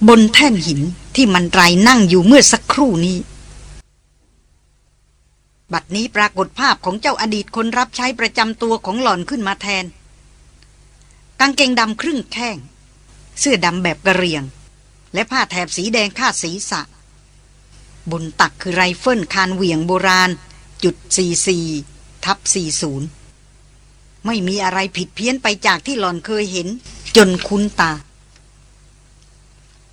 บนแท่นหินที่มันตรัยนั่งอยู่เมื่อสักครู่นี้ บัดนี้ปรากฏภาพของเจ้าอดีตคนรับใช้ประจำตัวของหล่อนขึ้นมาแทนกางเกงดำครึ่งแข้ง เสื้อดำแบบกะเหรี่ยง และผ้าแถบสีแดงคาดศีรษะ บนตักคือไรเฟิลคานเหวี่ยงโบราณ จุด 44 ทับ 40 ไม่มีอะไรผิดเพี้ยนไปจากที่หล่อนเคยเห็น จนคุ้นตา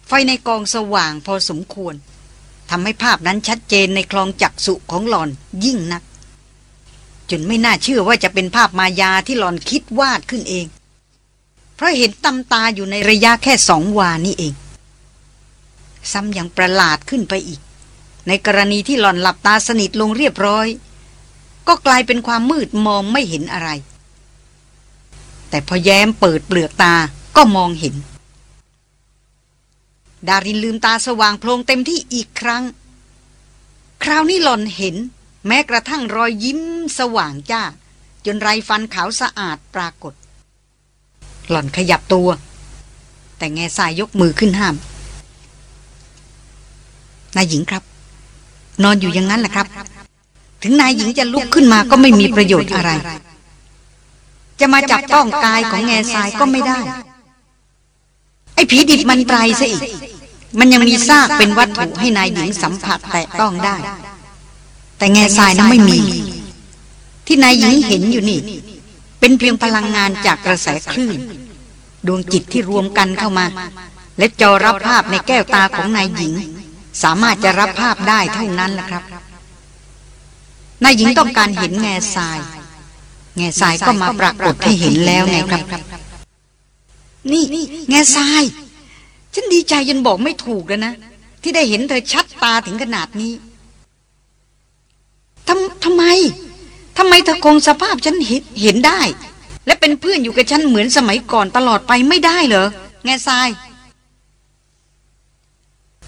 ไฟในกองสว่างพอสมควรทำให้ภาพนั้นชัดเจนในคลองจักสุของหลอนยิ่งนัก จนไม่น่าเชื่อว่าจะเป็นภาพมายาที่หลอนคิดวาดขึ้นเอง เพราะเห็นตำตาอยู่ในระยะแค่สองวานี่เอง ซ้ำยังประหลาดขึ้นไปอีก ในกรณีที่หลอนหลับตาสนิทลงเรียบร้อย ก็กลายเป็นความมืดมองไม่เห็นอะไร แต่พอแย้มเปิดเปลือกตาก็มองเห็น ดารินลืมตาสว่างโพลงเต็มที่อีกครั้ง คราวนี้หล่อนเห็น แม้กระทั่งรอยยิ้มสว่างจ้า จนไรฟันขาวสะอาดปรากฏ หล่อนขยับตัว แต่แง่สายยกมือขึ้นห้าม นายหญิงครับ นอนอยู่อย่างนั้นแหละครับ ถึงนายหญิงจะลุกขึ้นมาก็ไม่มีประโยชน์อะไร จะมาจับต้องกายของแง่ทรายก็ไม่ได้ ไอ้ผีดิบมันไตรซะอีก มันยังมีซากเป็นวัตถุให้นายหญิงสัมผัสแตะต้องได้ แต่แง่ทรายนั้นไม่มี ที่นายหญิงเห็นอยู่นี่ เป็นเพียงพลังงานจากกระแสคลื่น ดวงจิตที่รวมกันเข้ามา และจอรับภาพในแก้วตาของนายหญิง สามารถจะรับภาพได้เท่านั้นแหละครับนายหญิงต้องการเห็นแง่ทราย แง่ทรายก็มาปรากฏให้เห็นแล้วไงครับ นี่แง่ทราย ฉันดีใจยันบอกไม่ถูกแล้วนะ ที่ได้เห็นเธอชัดตาถึงขนาดนี้ทำทำไม ทำไมเธอคงสภาพฉันเห็นได้ และเป็นเพื่อนอยู่กับฉันเหมือนสมัยก่อนตลอดไปไม่ได้เหรอแง่ทราย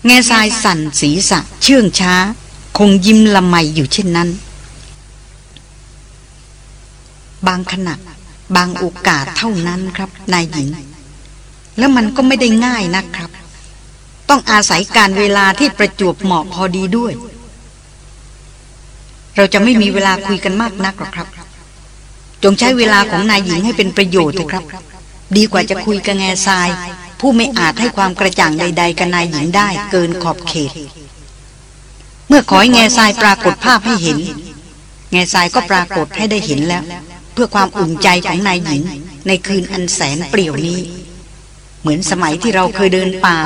แง่ทรายสั่นศีรษะเชื่องช้า คงยิ้มละไมอยู่เช่นนั้น บางขณะบางโอกาสเท่านั้นครับ นายหญิง แล้วมันก็ไม่ได้ง่ายนะครับ ต้องอาศัยการเวลาที่ประจวบเหมาะพอดีด้วย เราจะไม่มีเวลาคุยกันมากนักหรอกครับ จงใช้เวลาของนายหญิงให้เป็นประโยชน์เถอะครับ ดีกว่าจะคุยกับแง่ทราย ผู้ไม่อาจให้ความกระจ่างใด ๆกับนายหญิงได้เกินขอบเขต เมื่อขอให้แง่ทรายปรากฏภาพให้เห็น แง่ทรายก็ปรากฏให้ได้เห็นแล้ว เพื่อความอุ่นใจของนายหญิง ในคืนอันแสนเปลี่ยวนี้ เหมือนสมัยที่เราเคยเดินป่า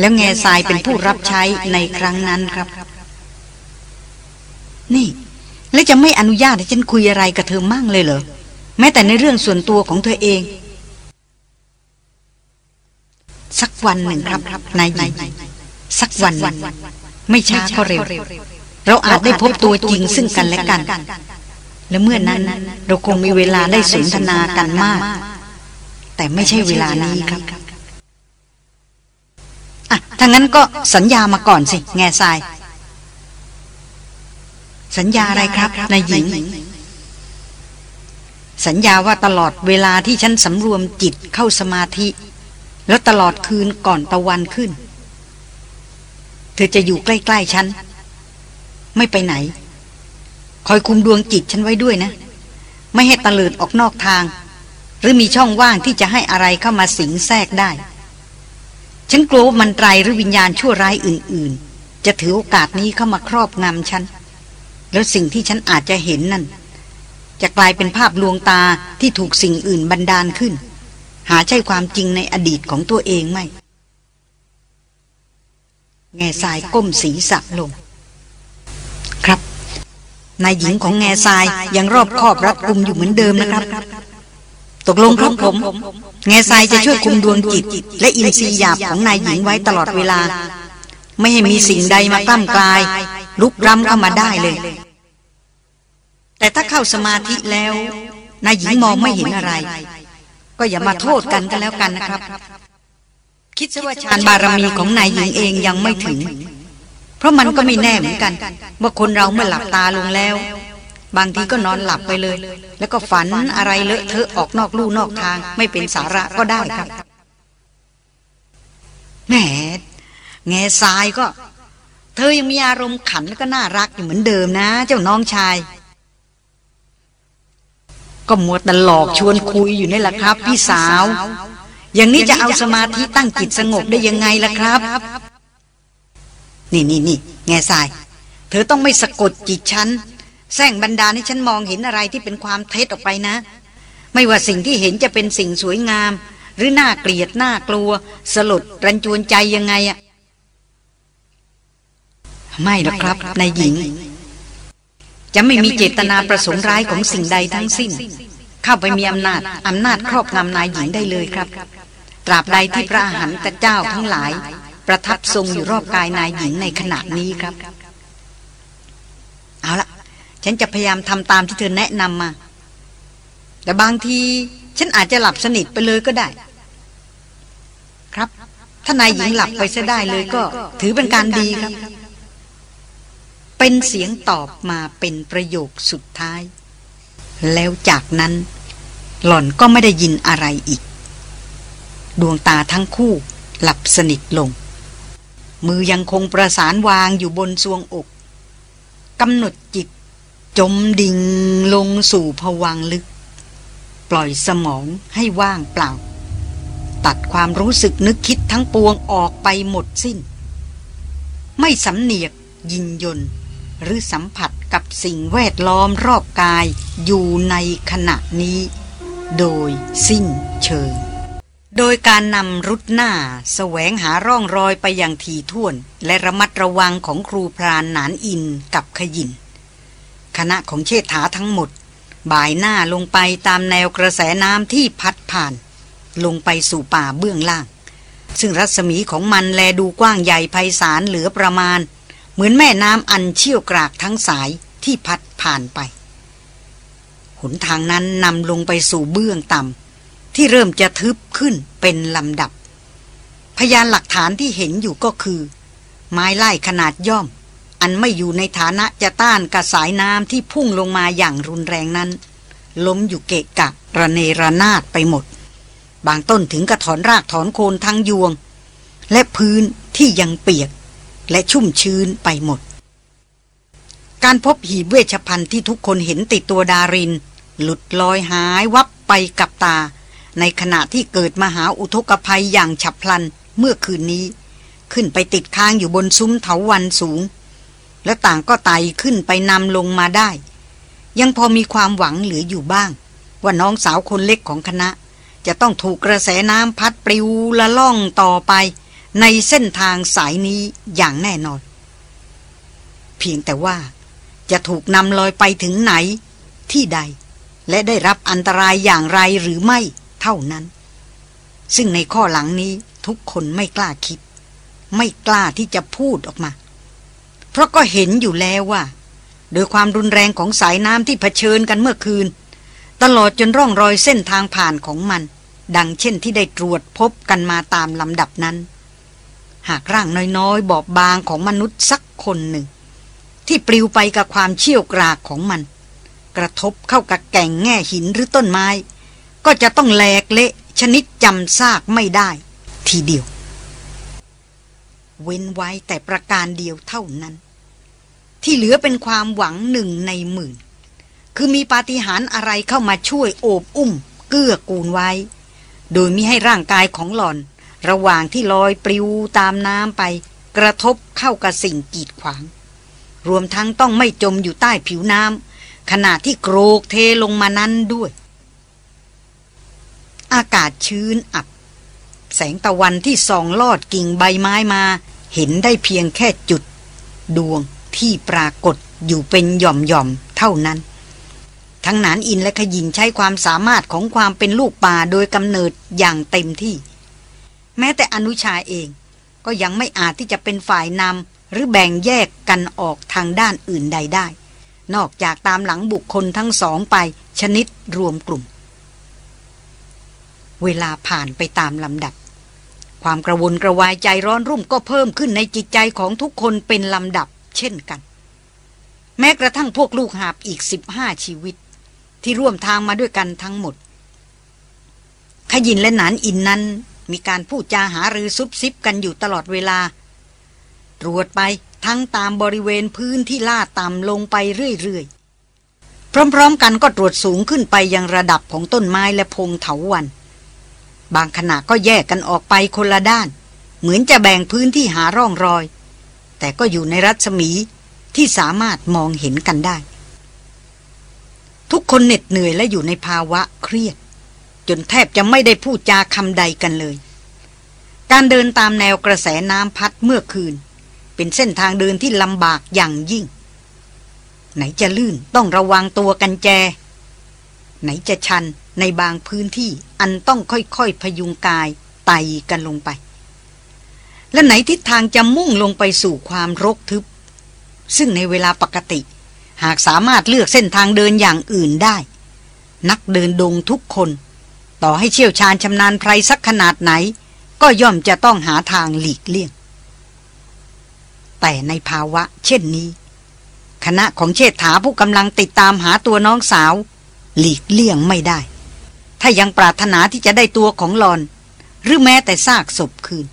แล้วแง่ทรายเป็นผู้รับใช้ในครั้งนั้นครับ นี่ แล้วจะไม่อนุญาตให้ฉันคุยอะไรกับเธอมั่งเลยเหรอ แม้แต่ในเรื่องส่วนตัวของเธอเอง สักวันหนึ่งครับนายหญิงสักวันไม่ช้าก็เร็ว เราอาจได้พบตัวจริงซึ่งกันและกัน และเมื่อนั้นเราคงมีเวลาได้สนทนากันมาก แต่ไม่ใช่เวลานี้ครับอะถ้างั้นก็สัญญามาก่อนสิ แง่ทราย สัญญาอะไรครับนายหญิง สัญญาว่าตลอดเวลาที่ฉันสำรวมจิตเข้าสมาธิ แล้วตลอดคืนก่อนตะวันขึ้น เธอจะอยู่ใกล้ๆฉัน ไม่ไปไหน คอยคุมดวงจิตฉันไว้ด้วยนะ ไม่ให้ตะเลิดออกนอกทาง หรือมีช่องว่างที่จะให้อะไรเข้ามาสิงแทรกได้ ฉันกลัวมันไตรหรือวิญญาณชั่วร้ายอื่น ๆ จะถือโอกาสนี้เข้ามาครอบงำฉัน แล้วสิ่งที่ฉันอาจจะเห็นนั่น จะกลายเป็นภาพลวงตาที่ถูกสิ่งอื่นบันดาลขึ้น หาใช่ความจริงในอดีตของตัวเองไหมแง่ทรายก้มศีรษะลง ครับนายหญิงของแง่ทรายยังรอบคอบรัดกุมอยู่เหมือนเดิมนะครับ ตกลงครับผม แง่ทรายจะช่วยคุมดวงจิต และอินทรีย์หยาบของนายหญิงไว้ตลอดเวลา ไม่ให้มีสิ่งใดมากล้ำกลาย ลุกล้ำเข้ามาได้เลย แต่ถ้าเข้าสมาธิแล้วนายหญิงมองไม่เห็นอะไร ก็อย่ามาโทษกันกันแล้วกันนะครับ คิดซะว่าฌานบารมีของนายหญิงเองยังไม่ถึง เพราะมันก็ไม่แน่เหมือนกันว่าคนเราเมื่อหลับตาลงแล้ว บางทีก็นอนหลับไปเลย แล้วก็ฝันอะไรเลอะเทอะออกนอกลู่นอกทาง ไม่เป็นสาระก็ได้ครับแหมแง่ทรายก็ ธอยังมีอารมณ์ขันแล้วก็น่ารักอยู่เหมือนเดิมนะ เจ้าน้องชาย ก็มัวแต่หลอกชวนคุยอยู่นี่แหละครับ พี่สาว อย่างนี้จะเอาสมาธิตั้งจิตสงบได้ยังไงล่ะครับ นี่นี่นี่แง่ทราย เธอต้องไม่สะกดจิตฉันแสงบันดาให้ฉันมองเห็นอะไรที่เป็นความเท็จออกไปนะ ไม่ว่าสิ่งที่เห็นจะเป็นสิ่งสวยงาม หรือน่าเกลียดน่ากลัว สลดรันจวนใจยังไงอะ ไม่หรอกครับนายหญิง จะไม่มีเจตนาประสงค์ร้ายของสิ่งใดทั้งสิ้น เข้าไปมีอำนาจอำนาจครอบงำนายหญิงได้เลยครับ ตราบใดที่พระอาหารเจ้าทั้งหลาย ประทับทรงอยู่รอบกายนายหญิงในขณะนี้ครับ เอาละฉันจะพยายามทำตามที่เธอแนะนำมา แต่บางที ฉันอาจจะหลับสนิทไปเลยก็ได้ ครับ ถ้านายหญิงหลับไปซะได้เลยก็ ถือเป็นการดีครับ เป็นเสียงตอบมาเป็นประโยคสุดท้าย แล้วจากนั้น หล่อนก็ไม่ได้ยินอะไรอีก ดวงตาทั้งคู่หลับสนิทลง มือยังคงประสานวางอยู่บนซวงอกกำหนดจิตจมดิ่งลงสู่ผวังลึก ปล่อยสมองให้ว่างเปล่า ตัดความรู้สึกนึกคิดทั้งปวงออกไปหมดสิ้น ไม่สำเนียกยินยน หรือสัมผัสกับสิ่งแวดล้อมรอบกายอยู่ในขณะนี้ โดยสิ้นเชิง โดยการนำรุดหน้าแสวงหาร่องรอยไปอย่างทีท่วน และระมัดระวังของครูพรานหนานอินกับขยิน คณะของเชษฐาทั้งหมด บ่ายหน้าลงไปตามแนวกระแสน้ำที่พัดผ่าน ลงไปสู่ป่าเบื้องล่าง ซึ่งรัศมีของมันแลดูกว้างใหญ่ไพศาลเหลือประมาณ มือนแม่น้ำอันเชี่ยวกรากทั้งสายที่พัดผ่านไป หนทางนั้นนำลงไปสู่เบื้องต่ำที่เริ่มจะทึบขึ้นเป็นลำดับ พยานหลักฐานที่เห็นอยู่ก็คือ ไม้ไล่ขนาดย่อม อันไม่อยู่ในฐานะจะต้านกับสายน้ำที่พุ่งลงมาอย่างรุนแรงนั้น ล้มอยู่เกะกะระเนระนาดไปหมด บางต้นถึงกระถอนรากถอนโคนทั้งยวง และพื้นที่ยังเปียก และชุ่มชื้นไปหมด การพบหีบเวชภัณฑ์ที่ทุกคนเห็นติดตัวดาริน หลุดลอยหายวับไปกับตา ในขณะที่เกิดมหาอุทกภัยอย่างฉับพลันเมื่อคืนนี้ ขึ้นไปติดค้างอยู่บนซุ้มเถาวันสูง และต่างก็ไต่ขึ้นไปนำลงมาได้ ยังพอมีความหวังเหลืออยู่บ้าง ว่าน้องสาวคนเล็กของคณะจะต้องถูกกระแสน้ำพัดปลิวละล่องต่อไป ในเส้นทางสายนี้อย่างแน่นอน เพียงแต่ว่าจะถูกนำลอยไปถึงไหนที่ใด และได้รับอันตรายอย่างไรหรือไม่เท่านั้น ซึ่งในข้อหลังนี้ทุกคนไม่กล้าคิด ไม่กล้าที่จะพูดออกมา เพราะก็เห็นอยู่แล้วว่า โดยความรุนแรงของสายน้ำที่เผชิญกันเมื่อคืน ตลอดจนร่องรอยเส้นทางผ่านของมัน ดังเช่นที่ได้ตรวจพบกันมาตามลำดับนั้น หากร่างน้อยๆ บอบบางของมนุษย์สักคนหนึ่ง ที่ปลิวไปกับความเชี่ยวกรากของมัน กระทบเข้ากับแก่งแง่หินหรือต้นไม้ ก็จะต้องแหลกเละชนิดจำซากไม่ได้ ทีเดียว เว้นไว้แต่ประการเดียวเท่านั้น ที่เหลือเป็นความหวังหนึ่งในหมื่น คือมีปาฏิหาริย์อะไรเข้ามาช่วยโอบอุ้ม เกื้อกูลไว้ โดยมิให้ร่างกายของหล่อน ระหว่างที่ลอยปลิวตามน้ำไป กระทบเข้ากับสิ่งกีดขวาง รวมทั้งต้องไม่จมอยู่ใต้ผิวน้ำขณะที่โกรกเทลงมานั้นด้วย อากาศชื้นอับ แสงตะวันที่ส่องลอดกิ่งใบไม้มา เห็นได้เพียงแค่จุด ดวงที่ปรากฏอยู่เป็นหย่อมๆเท่านั้นทั้งนานอินและขยินใช้ความสามารถของความเป็นลูกป่าโดยกำเนิดอย่างเต็มที่ แม้แต่อนุชาเอง ก็ยังไม่อาจที่จะเป็นฝ่ายนำหรือแบ่งแยกกันออกทางด้านอื่นใดได้ นอกจากตามหลังบุคคลทั้งสองไปชนิดรวมกลุ่ม เวลาผ่านไปตามลำดับ ความกระวนกระวายใจร้อนรุ่มก็เพิ่มขึ้นในจิตใจของทุกคนเป็นลำดับ เช่นกัน แม้กระทั่งพวกลูกหาบอีกสิบห้าชีวิต ที่ร่วมทางมาด้วยกันทั้งหมดขยินและหนานอินนั้น มีการพูดจาหารือซุบซิบกันอยู่ตลอดเวลา ตรวจไปทั้งตามบริเวณพื้นที่ลาดต่ำลงไปเรื่อยๆ พร้อมๆ กันก็ตรวจสูงขึ้นไปยังระดับของต้นไม้และพงเถาวัน บางขณะก็แยกกันออกไปคนละด้าน เหมือนจะแบ่งพื้นที่หาร่องรอย แต่ก็อยู่ในรัศมีที่สามารถมองเห็นกันได้ ทุกคนเหน็ดเหนื่อยและอยู่ในภาวะเครียด จนแทบจะไม่ได้พูดจาคำใดกันเลย การเดินตามแนวกระแสน้ำพัดเมื่อคืน เป็นเส้นทางเดินที่ลำบากอย่างยิ่ง ไหนจะลื่นต้องระวังตัวกันแจ ไหนจะชันในบางพื้นที่อันต้องค่อยๆพยุงกายไต่กันลงไป และไหนทิศทางจะมุ่งลงไปสู่ความรกทึบ ซึ่งในเวลาปกติ หากสามารถเลือกเส้นทางเดินอย่างอื่นได้ นักเดินดงทุกคน ต่อให้เชี่ยวชาญชำนาญไพรสักขนาดไหน ก็ย่อมจะต้องหาทางหลีกเลี่ยง แต่ในภาวะ เช่นนี้ คณะของเชษฐาผู้กำลังติดตามหาตัวน้องสาว หลีกเลี่ยงไม่ได้ ถ้ายังปรารถนาที่จะได้ตัวของหลอน หรือแม้แต่ซากศพคืน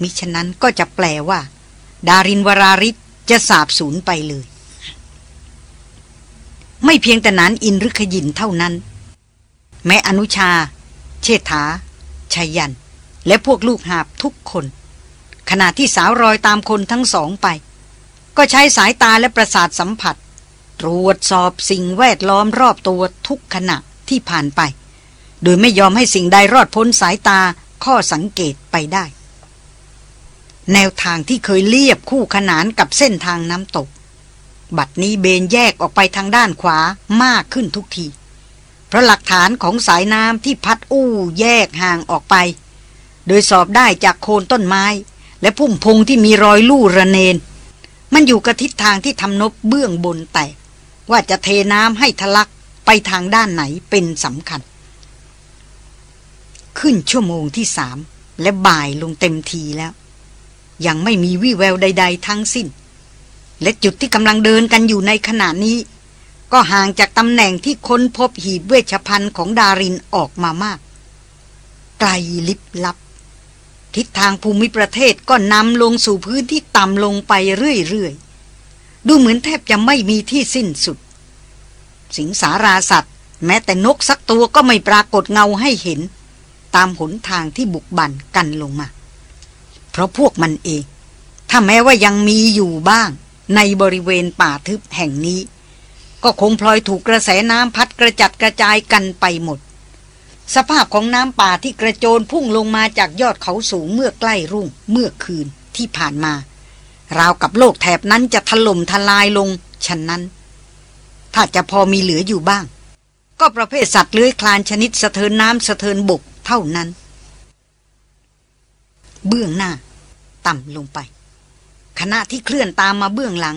มิฉะนั้นก็จะแปลว่า ดารินวราริศจะสาบสูญไปเลย ไม่เพียงแต่นั้นอินรือขยินเท่านั้น แม้อนุชา เชษฐาชัยยัน และพวกลูกหาบทุกคน ขณะที่สาวรอยตามคนทั้งสองไป ก็ใช้สายตาและประสาทสัมผัส ตรวจสอบสิ่งแวดล้อมรอบตัวทุกขณะที่ผ่านไป โดยไม่ยอมให้สิ่งใดรอดพ้นสายตาข้อสังเกตไปได้ แนวทางที่เคยเลียบคู่ขนานกับเส้นทางน้ำตก บัดนี้เบนแยกออกไปทางด้านขวามากขึ้นทุกที เพราะหลักฐานของสายน้ำที่พัดอู้แยกห่างออกไป โดยสอบได้จากโคนต้นไม้ และพุ่มพงที่มีรอยลู่ระเนน มันอยู่กับทิศทางที่ทำนบเบื้องบนแตกว่าจะเทน้ำให้ทะลักไปทางด้านไหนเป็นสำคัญ ขึ้นชั่วโมงที่สามและบ่ายลงเต็มทีแล้ว ยังไม่มีวี่แววใด ๆ ทั้งสิ้น และจุดที่กำลังเดินกันอยู่ในขณะนี้ ก็ห่างจากตำแหน่งที่ค้นพบหีบเวชภัณฑ์ของดารินออกมามาก ไกลลิบลับ ทิศทางภูมิประเทศก็นำลงสู่พื้นที่ต่ำลงไปเรื่อยๆ ดูเหมือนแทบจะไม่มีที่สิ้นสุด สิงสาราสัตว์ แม้แต่นกสักตัวก็ไม่ปรากฏเงาให้เห็น ตามหนทางที่บุกบั่นกันลงมา เพราะพวกมันเอง ถ้าแม้ว่ายังมีอยู่บ้างในบริเวณป่าทึบแห่งนี้ ก็คงพลอยถูกกระแสน้ำพัดกระจัดกระจายกันไปหมด สภาพของน้ำป่าที่กระโจนพุ่งลงมาจากยอดเขาสูงเมื่อใกล้รุ่งเมื่อคืนที่ผ่านมา ราวกับโลกแถบนั้นจะถล่มทลายลงฉะนั้น ถ้าจะพอมีเหลืออยู่บ้าง ก็ประเภทสัตว์เลื้อยคลานชนิดสะเทินน้ำสะเทินบกเท่านั้น เบื้องหน้า ต่ำลงไปขณะที่เคลื่อนตามมาเบื้องหลัง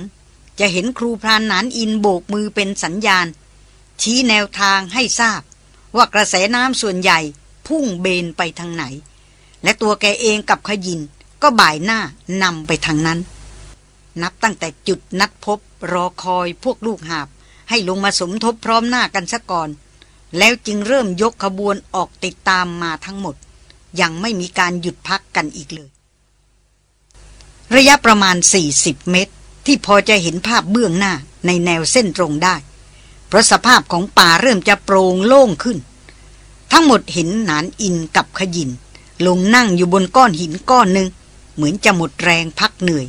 จะเห็นครูพรานนานอินโบกมือเป็นสัญญาณ ชี้แนวทางให้ทราบ ว่ากระแสน้ำส่วนใหญ่พุ่งเบนไปทางไหน และตัวแกเองกับขยินก็บ่ายหน้านำไปทางนั้น นับตั้งแต่จุดนัดพบรอคอยพวกลูกหาบ ให้ลงมาสมทบพร้อมหน้ากันซะก่อน แล้วจึงเริ่มยกขบวนออกติดตามมาทั้งหมด ยังไม่มีการหยุดพักกันอีกเลย ระยะประมาณ 40 เมตร ที่พอจะเห็นภาพเบื้องหน้าในแนวเส้นตรงได้ เพราะสภาพของป่าเริ่มจะโปร่งโล่งขึ้น ทั้งหมดเห็นหนานอินกับขยิน ลงนั่งอยู่บนก้อนหินก้อนหนึ่งเหมือนจะหมดแรงพักเหนื่อย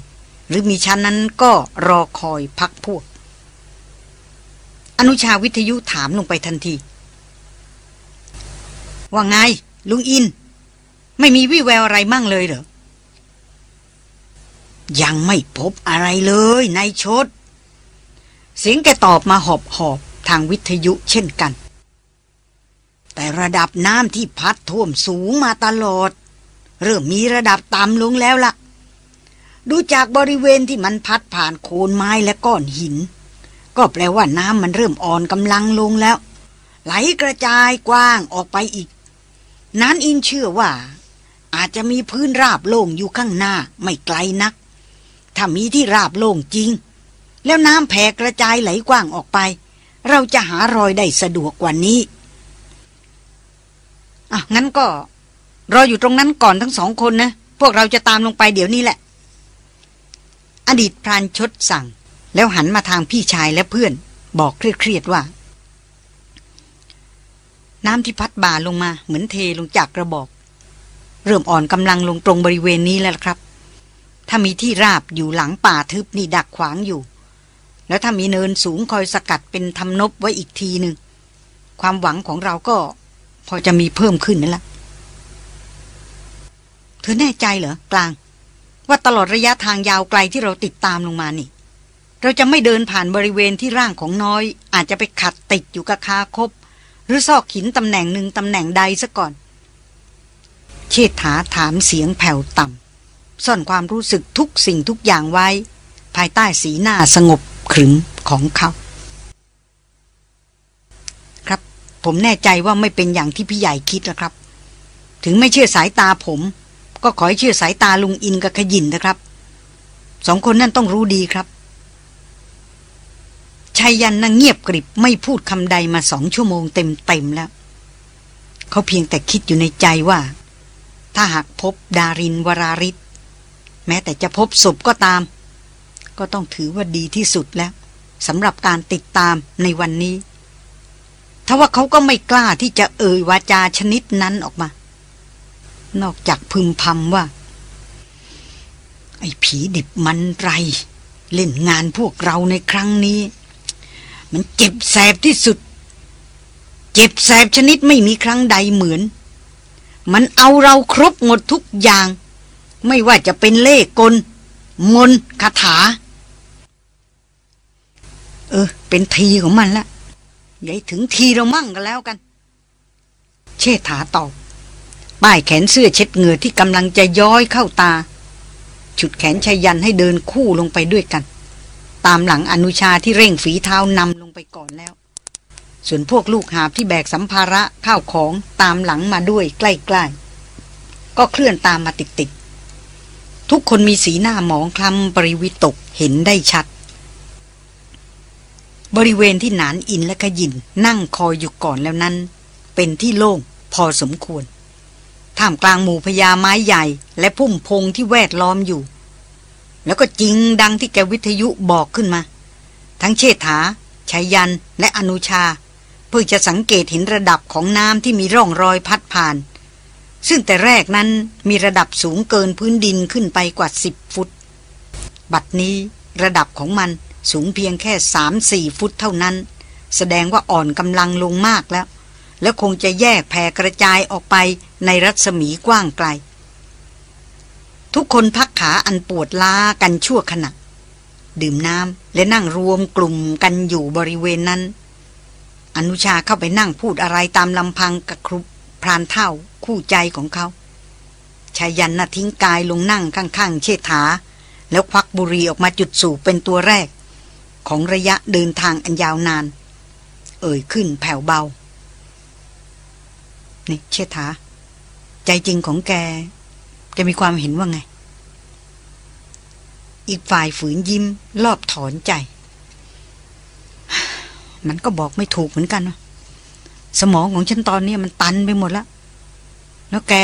หรือมีชั้นนั้นก็รอคอยพักพวก อนุชาวิทยุถามลงไปทันที ว่าไง ลุงอิน ไม่มีวิแววอะไรมั่งเลยเหรอ ยังไม่พบอะไรเลยนายชด เสียงแกตอบมาหอบหอบทางวิทยุเช่นกัน แต่ระดับน้ำที่พัดท่วมสูงมาตลอด เริ่มมีระดับต่ำลงแล้วล่ะ ดูจากบริเวณที่มันพัดผ่านโคนไม้และก้อนหิน ก็แปลว่าน้ำมันเริ่มอ่อนกำลังลงแล้ว ไหลกระจายกว้างออกไปอีก นั้นอินเชื่อว่า อาจจะมีพื้นราบโล่งอยู่ข้างหน้าไม่ไกลนัก ถ้ามีที่ราบโล่งจริง แล้วน้ำแผ่กระจายไหลกว้างออกไป เราจะหารอยได้สะดวกกว่านี้อะงั้นก็ รออยู่ตรงนั้นก่อนทั้งสองคนนะ พวกเราจะตามลงไปเดี๋ยวนี้แหละ อดีตพรานชดสั่ง แล้วหันมาทางพี่ชายและเพื่อน บอกเครียดๆว่า น้ำที่พัดบ่าลงมาเหมือนเทลงจากกระบอก เริ่มอ่อนกำลังลงตรงบริเวณนี้แล้วครับ ถ้ามีที่ราบอยู่หลังป่าทึบนี่ดักขวางอยู่ แล้วถ้ามีเนินสูงคอยสกัดเป็นทำนบไว้อีกทีหนึ่งความหวังของเราก็พอจะมีเพิ่มขึ้นนั่นแหละเธอแน่ใจเหรอกลาง ว่าตลอดระยะทางยาวไกลที่เราติดตามลงมานี่ เราจะไม่เดินผ่านบริเวณที่ร่างของน้อย อาจจะไปขัดติดอยู่กับคาคบ หรือซอกหินตำแหน่งหนึ่งตำแหน่งใดซะก่อน เชษฐาถามเสียงแผ่วต่ำ ซ่อนความรู้สึกทุกสิ่งทุกอย่างไว้ ภายใต้สีหน้าสงบขรึมของเขา ครับ ผมแน่ใจว่าไม่เป็นอย่างที่พี่ใหญ่คิดแล้วครับ ถึงไม่เชื่อสายตาผม ก็ขอให้เชื่อสายตาลุงอินกับขยินนะครับสองคนนั่นต้องรู้ดีครับชายยันนั่งเงียบกริบไม่พูดคำใดมาสองชั่วโมงเต็มๆแล้ว เขาเพียงแต่คิดอยู่ในใจว่า ถ้าหากพบดารินวราริศ แม้แต่จะพบศพก็ตาม ก็ต้องถือว่าดีที่สุดแล้วสำหรับการติดตามในวันนี้ทว่าเขาก็ไม่กล้าที่จะเอ่ยวาจาชนิดนั้นออกมา นอกจากพึมพำว่า ไอ้ผีดิบมันไร เล่นงานพวกเราในครั้งนี้ มันเจ็บแสบที่สุด เจ็บแสบชนิดไม่มีครั้งใดเหมือน มันเอาเราครบหมดทุกอย่าง ไม่ว่าจะเป็นเล่กล มนคาถา เออ เป็นทีของมันละยายถึงทีเรามั่งกันแล้วกัน เชษฐาตอบป้ายแขนเสื้อเช็ดเหงื่อที่กำลังจะย้อยเข้าตา ฉุดแขนชายันให้เดินคู่ลงไปด้วยกัน ตามหลังอนุชาที่เร่งฝีเท้านำลงไปก่อนแล้ว ส่วนพวกลูกหาบที่แบกสัมภาระข้าวของตามหลังมาด้วยใกล้ๆ ก็เคลื่อนตามมาติดๆ ทุกคนมีสีหน้าหมองคล้ำปริวิตกเห็นได้ชัด บริเวณที่หนานอินและขยินนั่งคอยอยู่ก่อนแล้วนั้น เป็นที่โล่งพอสมควร ท่ามกลางหมู่พญาไม้ใหญ่ และพุ่มพงที่แวดล้อมอยู่ แล้วก็จริงดังที่แกวิทยุบอกขึ้นมา ทั้งเชษฐาชัยยันและอนุชา เพื่อจะสังเกตเห็นระดับของน้ำที่มีร่องรอยพัดผ่าน ซึ่งแต่แรกนั้นมีระดับสูงเกินพื้นดินขึ้นไปกว่าสิบฟุต บัดนี้ระดับของมันสูงเพียงแค่สามสี่ฟุตเท่านั้น แสดงว่าอ่อนกำลังลงมากแล้ว แล้วคงจะแยกแผ่กระจายออกไปในรัศมีกว้างไกล ทุกคนพักขาอันปวดล้ากันชั่วขณะ ดื่มน้ำและนั่งรวมกลุ่มกันอยู่บริเวณนั้น อนุชาเข้าไปนั่งพูดอะไรตามลำพังกับครุพรานเท่า คู่ใจของเขาชายันน่ะทิ้งกายลงนั่งข้างๆ เชษฐา แล้วควักบุหรี่ออกมาจุดสูบเป็นตัวแรก ของระยะเดินทางอันยาวนาน เอ่ยขึ้นแผ่วเบา นี่เชษฐา ใจจริงของแก จะมีความเห็นว่าไง อีกฝ่ายฝืนยิ้มรอบถอนใจ มันก็บอกไม่ถูกเหมือนกัน สมองของฉันตอนนี้มันตันไปหมดแล้ว แล้วแก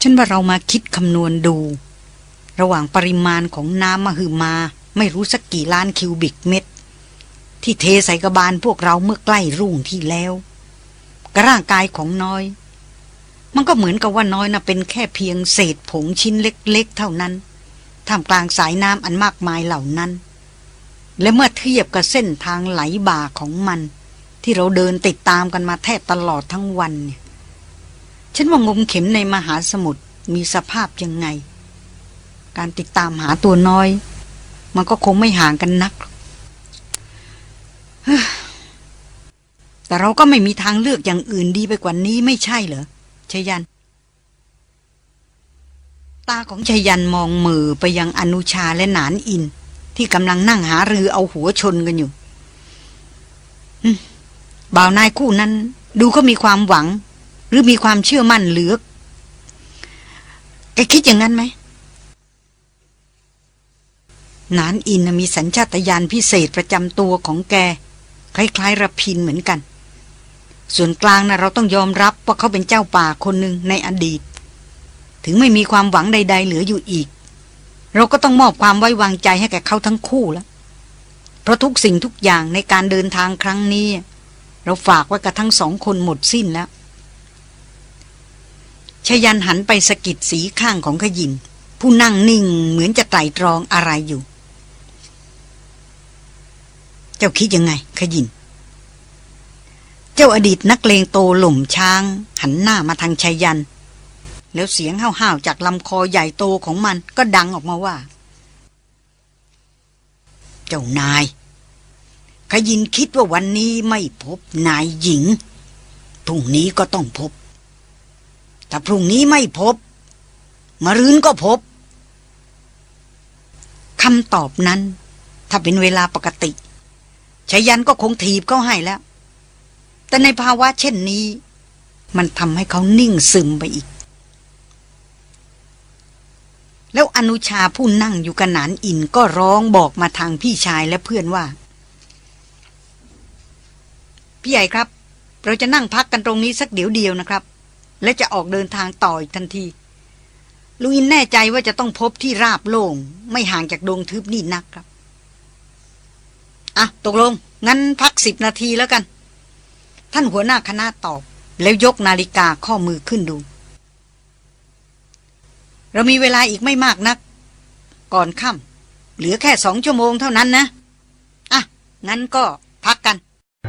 ฉันว่าเรามาคิดคำนวณดู ระหว่างปริมาณของน้ำมหึมา ไม่รู้สักกี่ล้านคิวบิกเม็ดที่เทใส่กระบาลพวกเราเมื่อใกล้รุ่งที่แล้วกระร่างกายของน้อย มันก็เหมือนกับว่าน้อยนะเป็นแค่เพียงเศษผงชิ้นเล็กๆ เท่านั้นท่ามกลางสายน้ำอันมากมายเหล่านั้น และเมื่อเทียบกับเส้นทางไหลบ่าของมัน ที่เราเดินติดตามกันมาแทบตลอดทั้งวันเนี่ยฉันว่างมเข็มในมหาสมุทรมีสภาพยังไง การติดตามหาตัวน้อย มันก็คงไม่ห่างกันนัก แต่เราก็ไม่มีทางเลือกอย่างอื่นดีไปกว่านี้ไม่ใช่เหรอชยัน ตาของชยันมองมือไปยังอนุชาและหนานอิน ที่กำลังนั่งหารือเอาหัวชนกันอยู่ บ่าวนายคู่นั้น ดูเขามีความหวัง หรือมีความเชื่อมั่นเหลือแกคิดอย่างนั้นไหมนานอินมีสัญชาตญาณพิเศษประจำตัวของแก คล้ายๆระพินเหมือนกัน ส่วนกลางนะเราต้องยอมรับว่าเขาเป็นเจ้าป่าคนหนึ่งในอดีต ถึงไม่มีความหวังใด ๆ เหลืออยู่อีก เราก็ต้องมอบความไว้วางใจให้แก่เขาทั้งคู่แล้ว เพราะทุกสิ่งทุกอย่างในการเดินทางครั้งนี้ เราฝากไว้กับทั้งสองคนหมดสิ้นแล้วชยันหันไปสกิดสีข้างของขยิน ผู้นั่งนิ่งเหมือนจะไตรตรองอะไรอยู่ เจ้าคิดยังไง ขยิน เจ้าอดีตนักเลงโตหล่มช้าง หันหน้ามาทางชายัน แล้วเสียงห้าวๆจากลำคอใหญ่โตของมันก็ดังออกมาว่า เจ้านาย ขยินคิดว่าวันนี้ไม่พบนายหญิง พรุ่งนี้ก็ต้องพบ ถ้าพรุ่งนี้ไม่พบมรืนก็พบคำตอบนั้น ถ้าเป็นเวลาปกติชายันก็คงถีบเขาให้แล้ว แต่ในภาวะเช่นนี้ มันทำให้เขานิ่งซึมไปอีก แล้วอนุชาผู้นั่งอยู่กันหนานอินก็ร้องบอกมาทางพี่ชายและเพื่อนว่า พี่ใหญ่ครับ เราจะนั่งพักกันตรงนี้สักเดี๋ยวเดียวนะครับ และจะออกเดินทางต่ออีกทันทีลุงอินแน่ใจว่าจะต้องพบที่ราบโล่ง ไม่ห่างจากดงทึบนี่นักครับ อะ ตกลง งั้นพักสิบนาทีแล้วกัน ท่านหัวหน้าคณะตอบ แล้วยกนาฬิกาข้อมือขึ้นดู เรามีเวลาอีกไม่มากนัก ก่อนค่ำเหลือแค่สองชั่วโมงเท่านั้นนะ อะ งั้นก็พักกัน